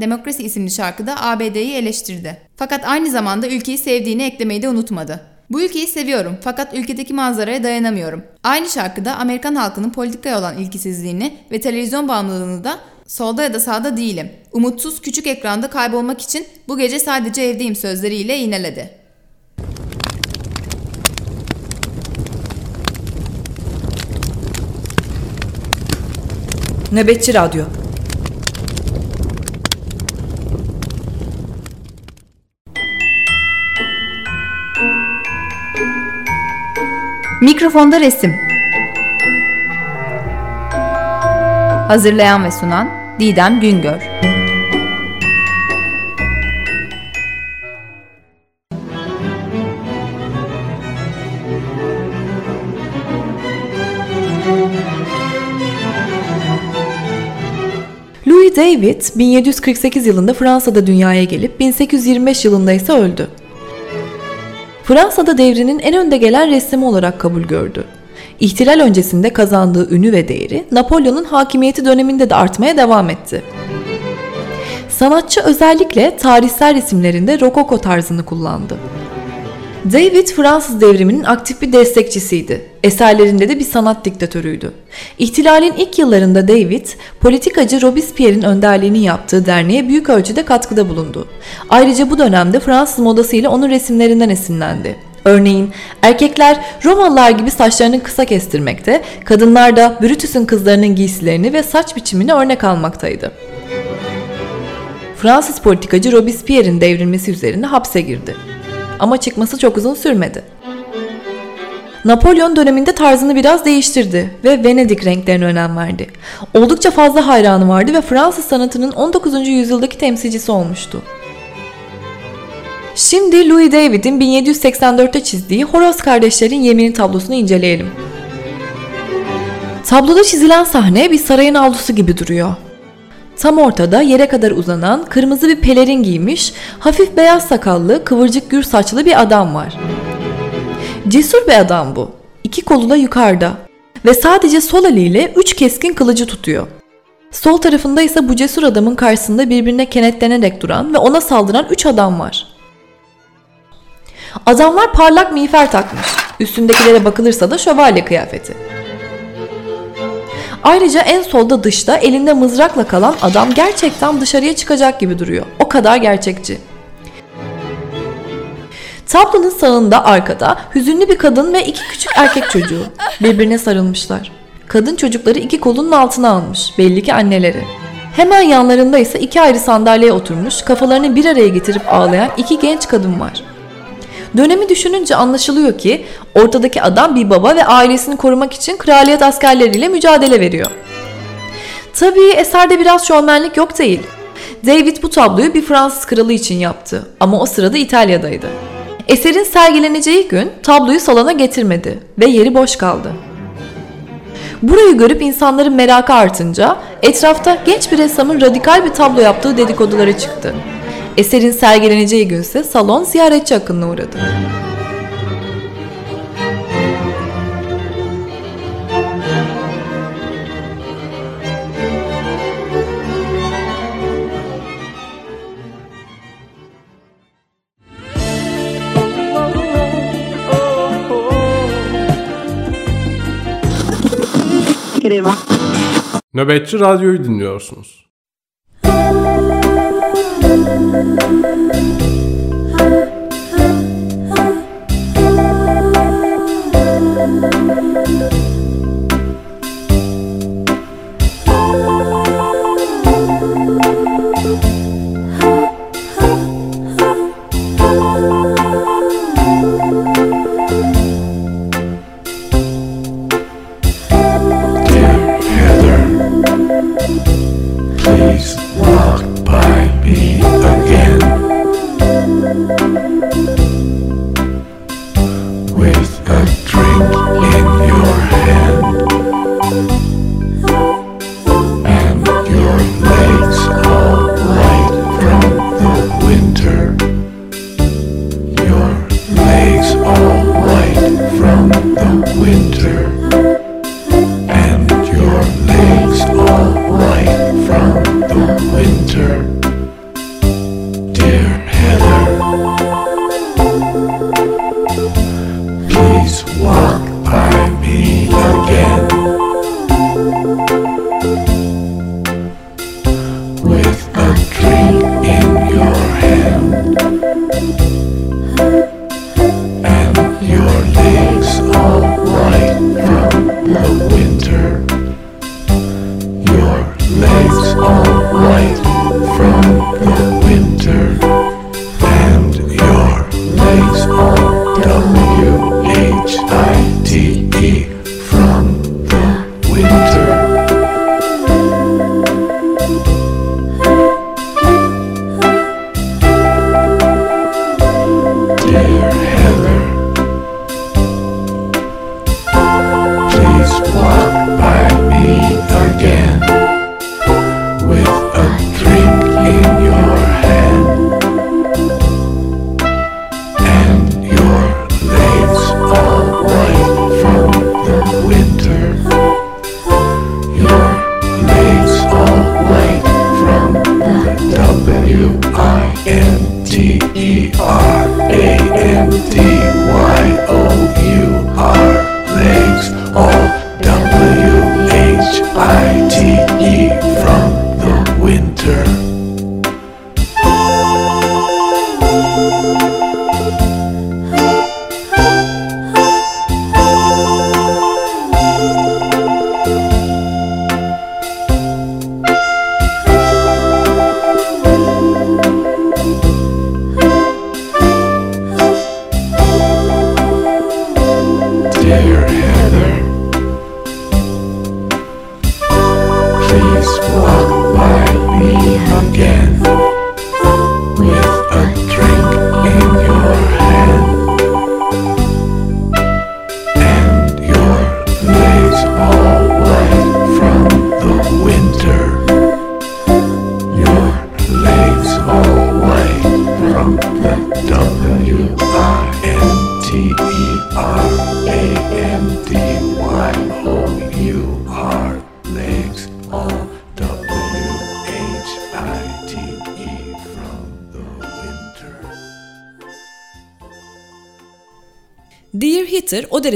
Demokrasi isimli şarkıda ABD'yi eleştirdi. Fakat aynı zamanda ülkeyi sevdiğini eklemeyi de unutmadı. Bu ülkeyi seviyorum fakat ülkedeki manzaraya dayanamıyorum. Aynı şarkıda Amerikan halkının politikaya olan ilgisizliğini ve televizyon bağımlılığını da solda ya da sağda değilim. Umutsuz küçük ekranda kaybolmak için bu gece sadece evdeyim sözleriyle yineledi. Nöbetçi Radyo Mikrofonda resim. Hazırlayan ve sunan Didem Güngör. Louis David 1748 yılında Fransa'da dünyaya gelip 1825 yılında ise öldü. Fransa'da devrinin en önde gelen ressami olarak kabul gördü. İhtilal öncesinde kazandığı ünü ve değeri Napolyon'un hakimiyeti döneminde de artmaya devam etti. Sanatçı özellikle tarihsel resimlerinde rokoko tarzını kullandı. David Fransız devriminin aktif bir destekçisiydi. Eserlerinde de bir sanat diktatörüydü. İhtilalin ilk yıllarında David, politikacı Robespierre'in önderliğini yaptığı derneğe büyük ölçüde katkıda bulundu. Ayrıca bu dönemde Fransız modası ile onun resimlerinden esinlendi. Örneğin erkekler Romalılar gibi saçlarını kısa kestirmekte, kadınlar da Brutus'un kızlarının giysilerini ve saç biçimini örnek almaktaydı. Fransız politikacı Robespierre'in devrilmesi üzerine hapse girdi. Ama çıkması çok uzun sürmedi. Napolyon döneminde tarzını biraz değiştirdi ve Venedik renklerine önem verdi. Oldukça fazla hayranı vardı ve Fransız sanatının 19. yüzyıldaki temsilcisi olmuştu. Şimdi Louis David'in 1784'te çizdiği Horoz kardeşlerin yemini tablosunu inceleyelim. Tabloda çizilen sahne bir sarayın avlusu gibi duruyor. Tam ortada yere kadar uzanan kırmızı bir pelerin giymiş, hafif beyaz sakallı, kıvırcık gür saçlı bir adam var. Cesur bir adam bu. İki kolu da yukarıda ve sadece sol eliyle üç keskin kılıcı tutuyor. Sol tarafında ise bu cesur adamın karşısında birbirine kenetlenerek duran ve ona saldıran üç adam var. Adamlar parlak miğfer takmış. Üstündekilere bakılırsa da şövalye kıyafeti. Ayrıca en solda dışta elinde mızrakla kalan adam gerçekten dışarıya çıkacak gibi duruyor. O kadar gerçekçi. Tablonun sağında arkada hüzünlü bir kadın ve iki küçük erkek çocuğu birbirine sarılmışlar. Kadın çocukları iki kolunun altına almış. Belli ki anneleri. Hemen yanlarında ise iki ayrı sandalyeye oturmuş, kafalarını bir araya getirip ağlayan iki genç kadın var. Dönemi düşününce anlaşılıyor ki ortadaki adam bir baba ve ailesini korumak için kraliyet askerleriyle mücadele veriyor. Tabii eserde biraz şovmenlik yok değil. David bu tabloyu bir Fransız kralı için yaptı ama o sırada İtalya'daydı. Eserin sergileneceği gün tabloyu salona getirmedi ve yeri boş kaldı. Burayı görüp insanların merakı artınca etrafta genç bir ressamın radikal bir tablo yaptığı dedikoduları çıktı. Eserin sergileneceği günse salon ziyaretçi akınına uğradı. Nöbetçi Radyo'yu dinliyorsunuz. thank you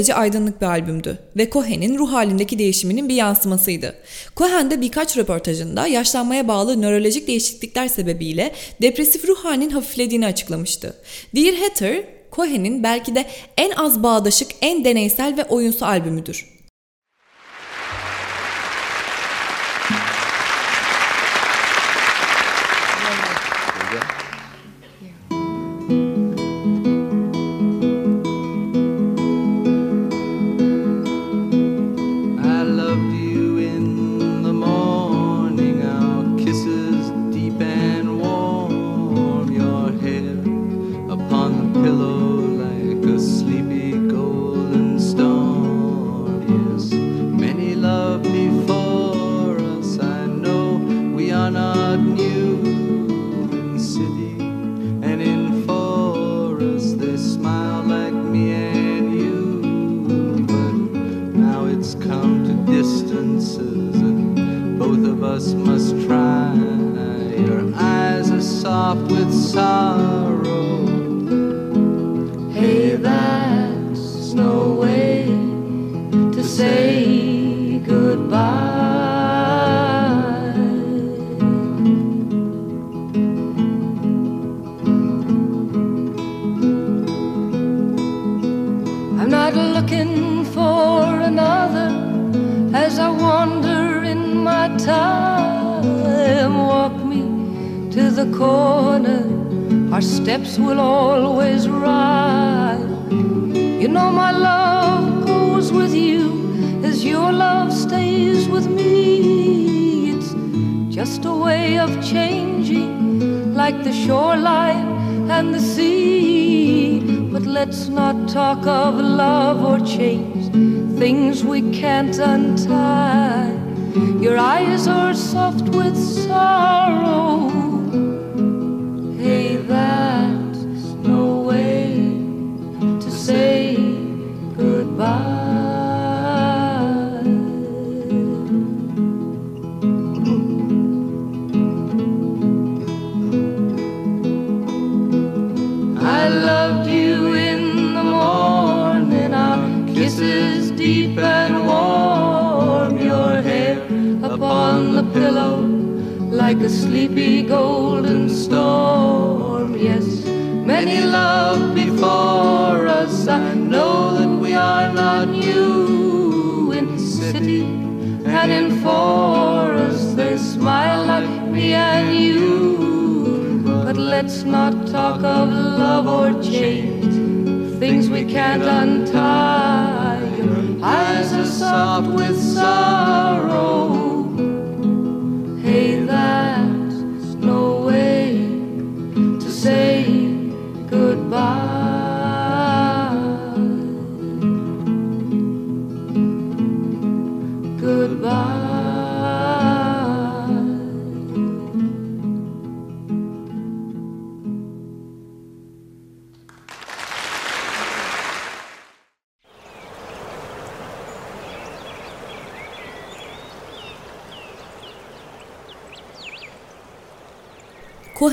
derece aydınlık bir albümdü ve Cohen'in ruh halindeki değişiminin bir yansımasıydı. Cohen de birkaç röportajında yaşlanmaya bağlı nörolojik değişiklikler sebebiyle depresif ruh halinin hafiflediğini açıklamıştı. Dear Hatter, Cohen'in belki de en az bağdaşık, en deneysel ve oyunsu albümüdür. the pillow like a sleepy golden storm. Yes, many love before us. I know that we are not new in city and in forest. They smile like me and you. But let's not talk of love or change, things we can't untie. Eyes are soft with sorrow.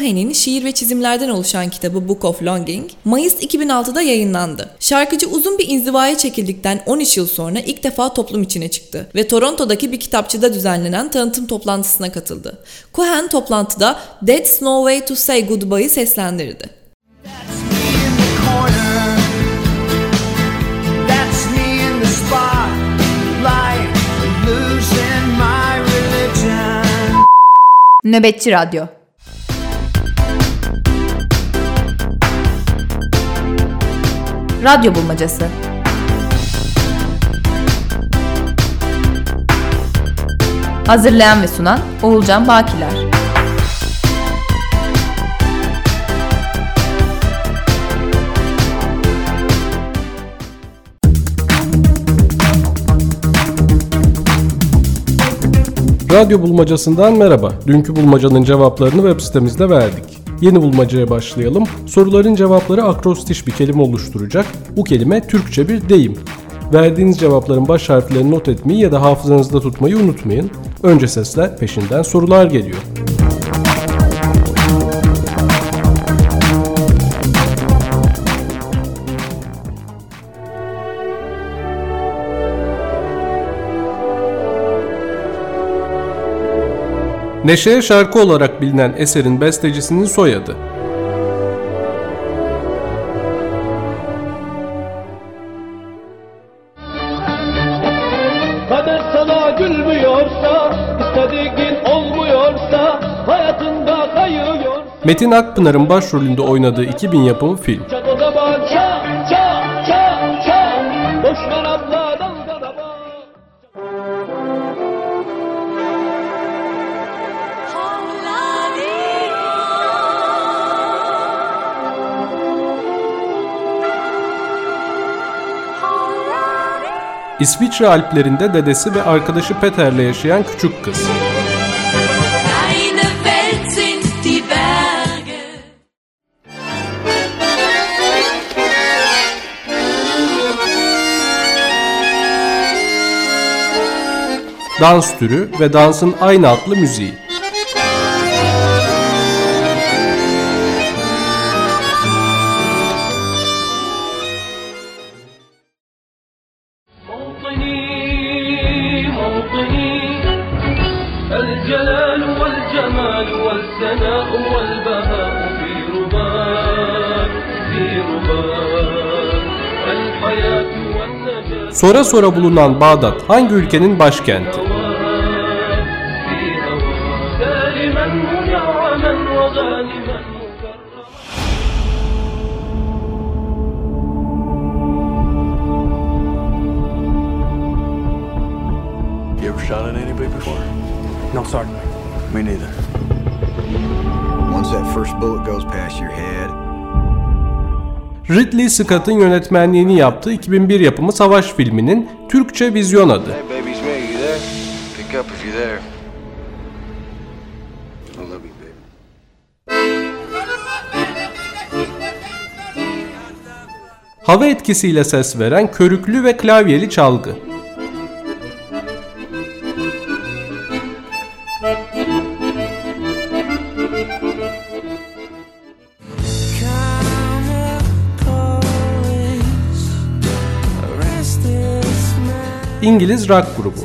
Cohen'in şiir ve çizimlerden oluşan kitabı Book of Longing, Mayıs 2006'da yayınlandı. Şarkıcı uzun bir inzivaya çekildikten 13 yıl sonra ilk defa toplum içine çıktı ve Toronto'daki bir kitapçıda düzenlenen tanıtım toplantısına katıldı. Cohen toplantıda That's No Way To Say Goodbye'ı seslendirdi. That's me Radyo Bulmacası Hazırlayan ve sunan Oğulcan Bakiler Radyo bulmacasından merhaba. Dünkü bulmacanın cevaplarını web sitemizde verdik. Yeni bulmacaya başlayalım. Soruların cevapları akrostiş bir kelime oluşturacak. Bu kelime Türkçe bir deyim. Verdiğiniz cevapların baş harflerini not etmeyi ya da hafızanızda tutmayı unutmayın. Önce sesler, peşinden sorular geliyor. Neşe'ye şarkı olarak bilinen eserin bestecisinin soyadı. Kader sana gülmüyorsa, istediğin olmuyorsa, hayatında kayıyor. Metin Akpınar'ın başrolünde oynadığı 2000 yapımı film. İsviçre Alplerinde dedesi ve arkadaşı Peter'le yaşayan küçük kız. Dans türü ve dansın aynı adlı müziği. Sonra sonra bulunan Bağdat hangi ülkenin başkenti? No, Sergeant. Me neither. Once that first bullet goes past your head, Ridley Scott'ın yönetmenliğini yaptığı 2001 yapımı savaş filminin Türkçe vizyon adı. Hava etkisiyle ses veren körüklü ve klavyeli çalgı. İngiliz rock grubu.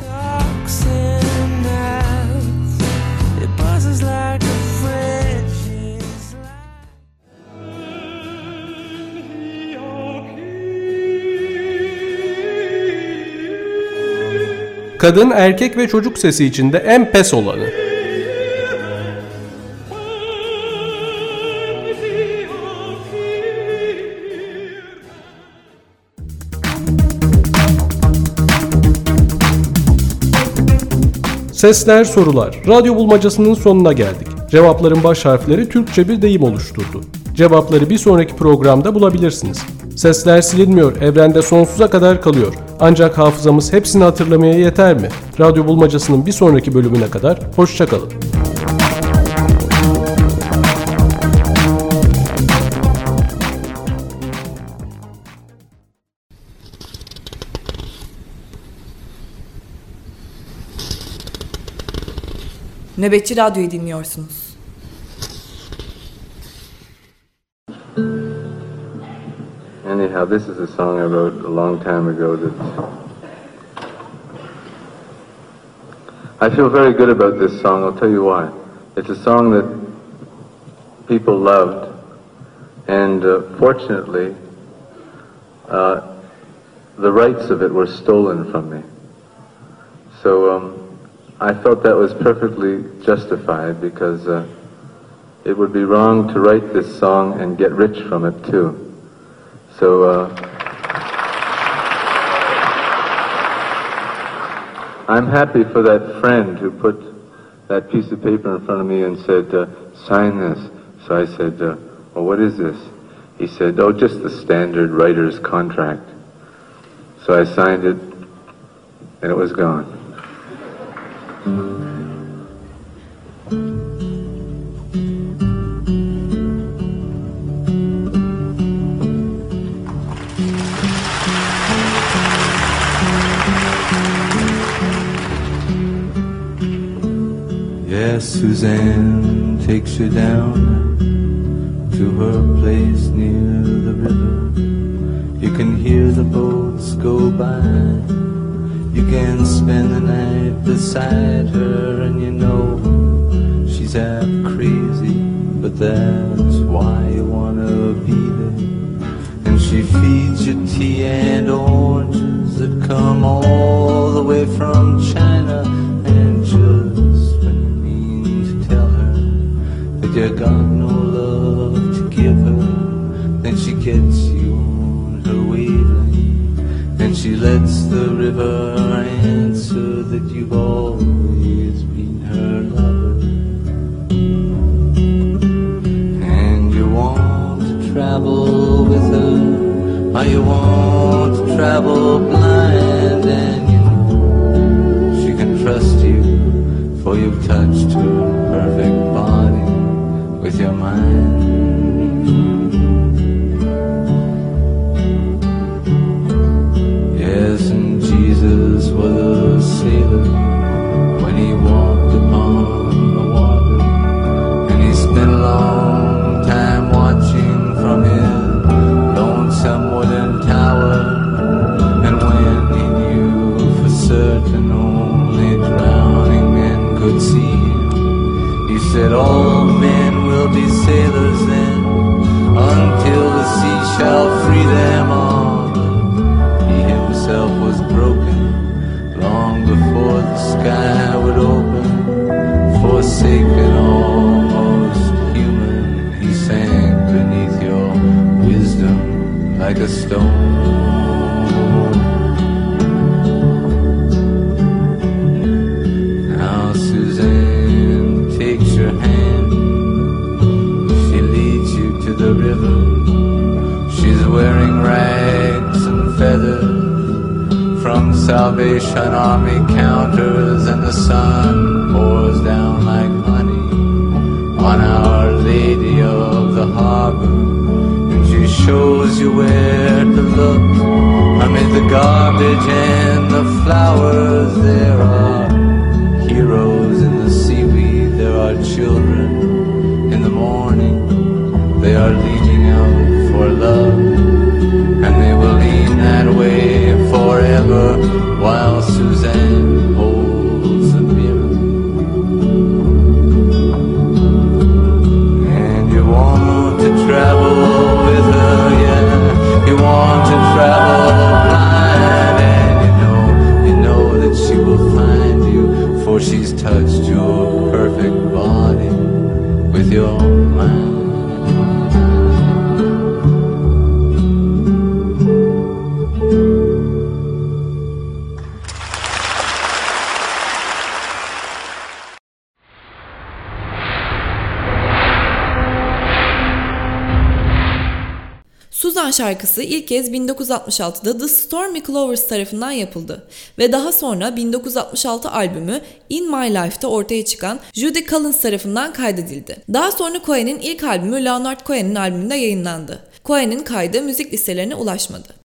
Kadın, erkek ve çocuk sesi içinde en pes olanı. Sesler, sorular. Radyo bulmacasının sonuna geldik. Cevapların baş harfleri Türkçe bir deyim oluşturdu. Cevapları bir sonraki programda bulabilirsiniz. Sesler silinmiyor, evrende sonsuza kadar kalıyor. Ancak hafızamız hepsini hatırlamaya yeter mi? Radyo bulmacasının bir sonraki bölümüne kadar hoşçakalın. Nöbetçi Radyo'yu dinliyorsunuz. Anyhow, this is a song I wrote a long time ago that I feel very good about this song. I'll tell you why. It's a song that people loved, and uh, fortunately, uh, the rights of it were stolen from me. So um, I felt that was perfectly justified because uh, it would be wrong to write this song and get rich from it too. So uh, I'm happy for that friend who put that piece of paper in front of me and said, uh, sign this. So I said, uh, well, what is this? He said, oh, just the standard writer's contract. So I signed it, and it was gone. Yes, Suzanne takes you down to her place near the river. You can hear the boats go by. You can spend the night beside her, and you know she's half crazy, but that's why you wanna be there. And she feeds you tea and oranges that come all the way from China, and just when you mean to tell her that you got no love to give her, then she gets you on her and she lets the river answer that you've always been her lover, and you want to travel with her, or you want to travel stone. Now Suzanne takes your hand. She leads you to the river. She's wearing rags and feathers from Salvation Army counters, and the sun shows you where to look amid the garbage and the flowers. There are touched your perfect body with your şarkısı ilk kez 1966'da The Stormy Clovers tarafından yapıldı ve daha sonra 1966 albümü In My Life'da ortaya çıkan Judy Collins tarafından kaydedildi. Daha sonra Cohen'in ilk albümü Leonard Cohen'in albümünde yayınlandı. Cohen'in kaydı müzik listelerine ulaşmadı.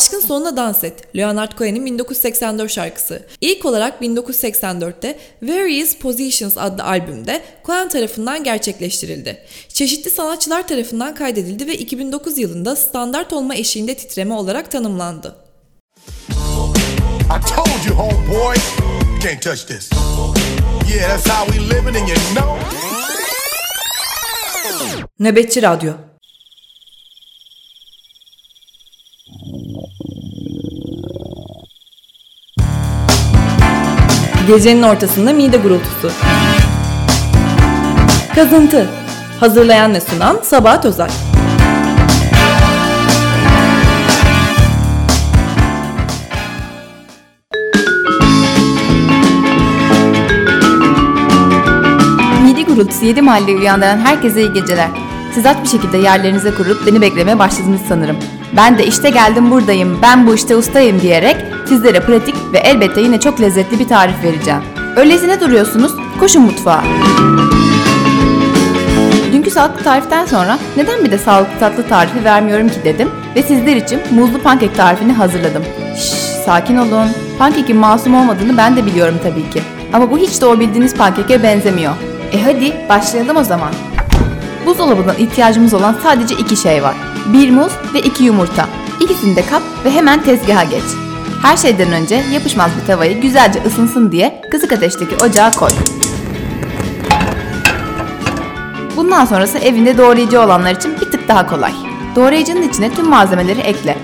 Aşkın Sonuna Dans Et, Leonard Cohen'in 1984 şarkısı. İlk olarak 1984'te Various Positions adlı albümde Cohen tarafından gerçekleştirildi. Çeşitli sanatçılar tarafından kaydedildi ve 2009 yılında standart olma eşiğinde titreme olarak tanımlandı. I told you homeboy, can't touch this. Yeah, that's how we living and you know. Nöbetçi Radyo Gecenin ortasında mide gurultusu. Kazıntı. Hazırlayan ve sunan Sabahat Özay. Midi gurultusu 7 mahalleyi uyandıran herkese iyi geceler. Siz aç bir şekilde yerlerinize kurup beni beklemeye başladınız sanırım. Ben de işte geldim buradayım, ben bu işte ustayım diyerek sizlere pratik ve elbette yine çok lezzetli bir tarif vereceğim. Öyleyse ne duruyorsunuz? Koşun mutfağa. Dünkü sağlıklı tariften sonra neden bir de sağlıklı tatlı tarifi vermiyorum ki dedim ve sizler için muzlu pankek tarifini hazırladım. Şşş sakin olun. Pankekin masum olmadığını ben de biliyorum tabii ki. Ama bu hiç de o bildiğiniz pankeke benzemiyor. E hadi başlayalım o zaman. Buzdolabından ihtiyacımız olan sadece iki şey var. Bir muz ve iki yumurta. İkisini de kap ve hemen tezgaha geç. Her şeyden önce yapışmaz bir tavayı güzelce ısınsın diye kısık ateşteki ocağa koy. Bundan sonrası evinde doğrayıcı olanlar için bir tık daha kolay. Doğrayıcının içine tüm malzemeleri ekle.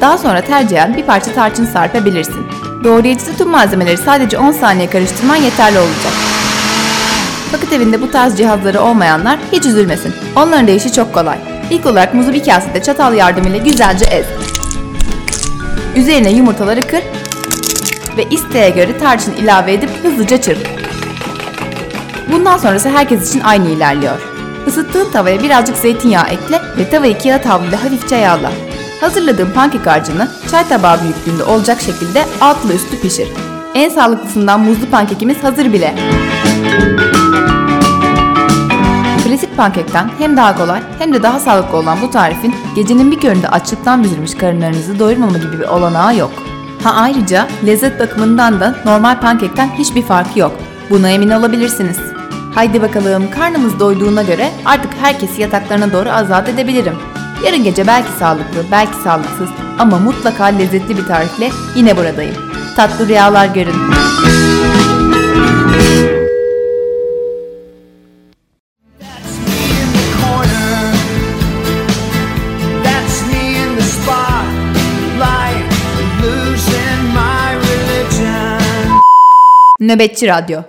Daha sonra tercihen bir parça tarçın serpebilirsin. Doğrayıcıda tüm malzemeleri sadece 10 saniye karıştırman yeterli olacak. Fakat evinde bu tarz cihazları olmayanlar hiç üzülmesin. Onların da işi çok kolay. İlk olarak muzu bir kasede çatal yardımıyla güzelce ez. Üzerine yumurtaları kır ve isteğe göre tarçın ilave edip hızlıca çırp. Bundan sonrası herkes için aynı ilerliyor. Isıttığın tavaya birazcık zeytinyağı ekle ve tavayı kağıt havluyla hafifçe yağla. Hazırladığın pankek harcını çay tabağı büyüklüğünde olacak şekilde altlı üstü pişir. En sağlıklısından muzlu pankekimiz hazır bile. Klasik pankekten hem daha kolay hem de daha sağlıklı olan bu tarifin gecenin bir köründe açlıktan büzülmüş karınlarınızı doyurmama gibi bir olanağı yok. Ha ayrıca lezzet bakımından da normal pankekten hiçbir farkı yok. Buna emin olabilirsiniz. Haydi bakalım karnımız doyduğuna göre artık herkesi yataklarına doğru azat edebilirim. Yarın gece belki sağlıklı, belki sağlıksız ama mutlaka lezzetli bir tarifle yine buradayım. Tatlı rüyalar görün. Nöbetçi Radyo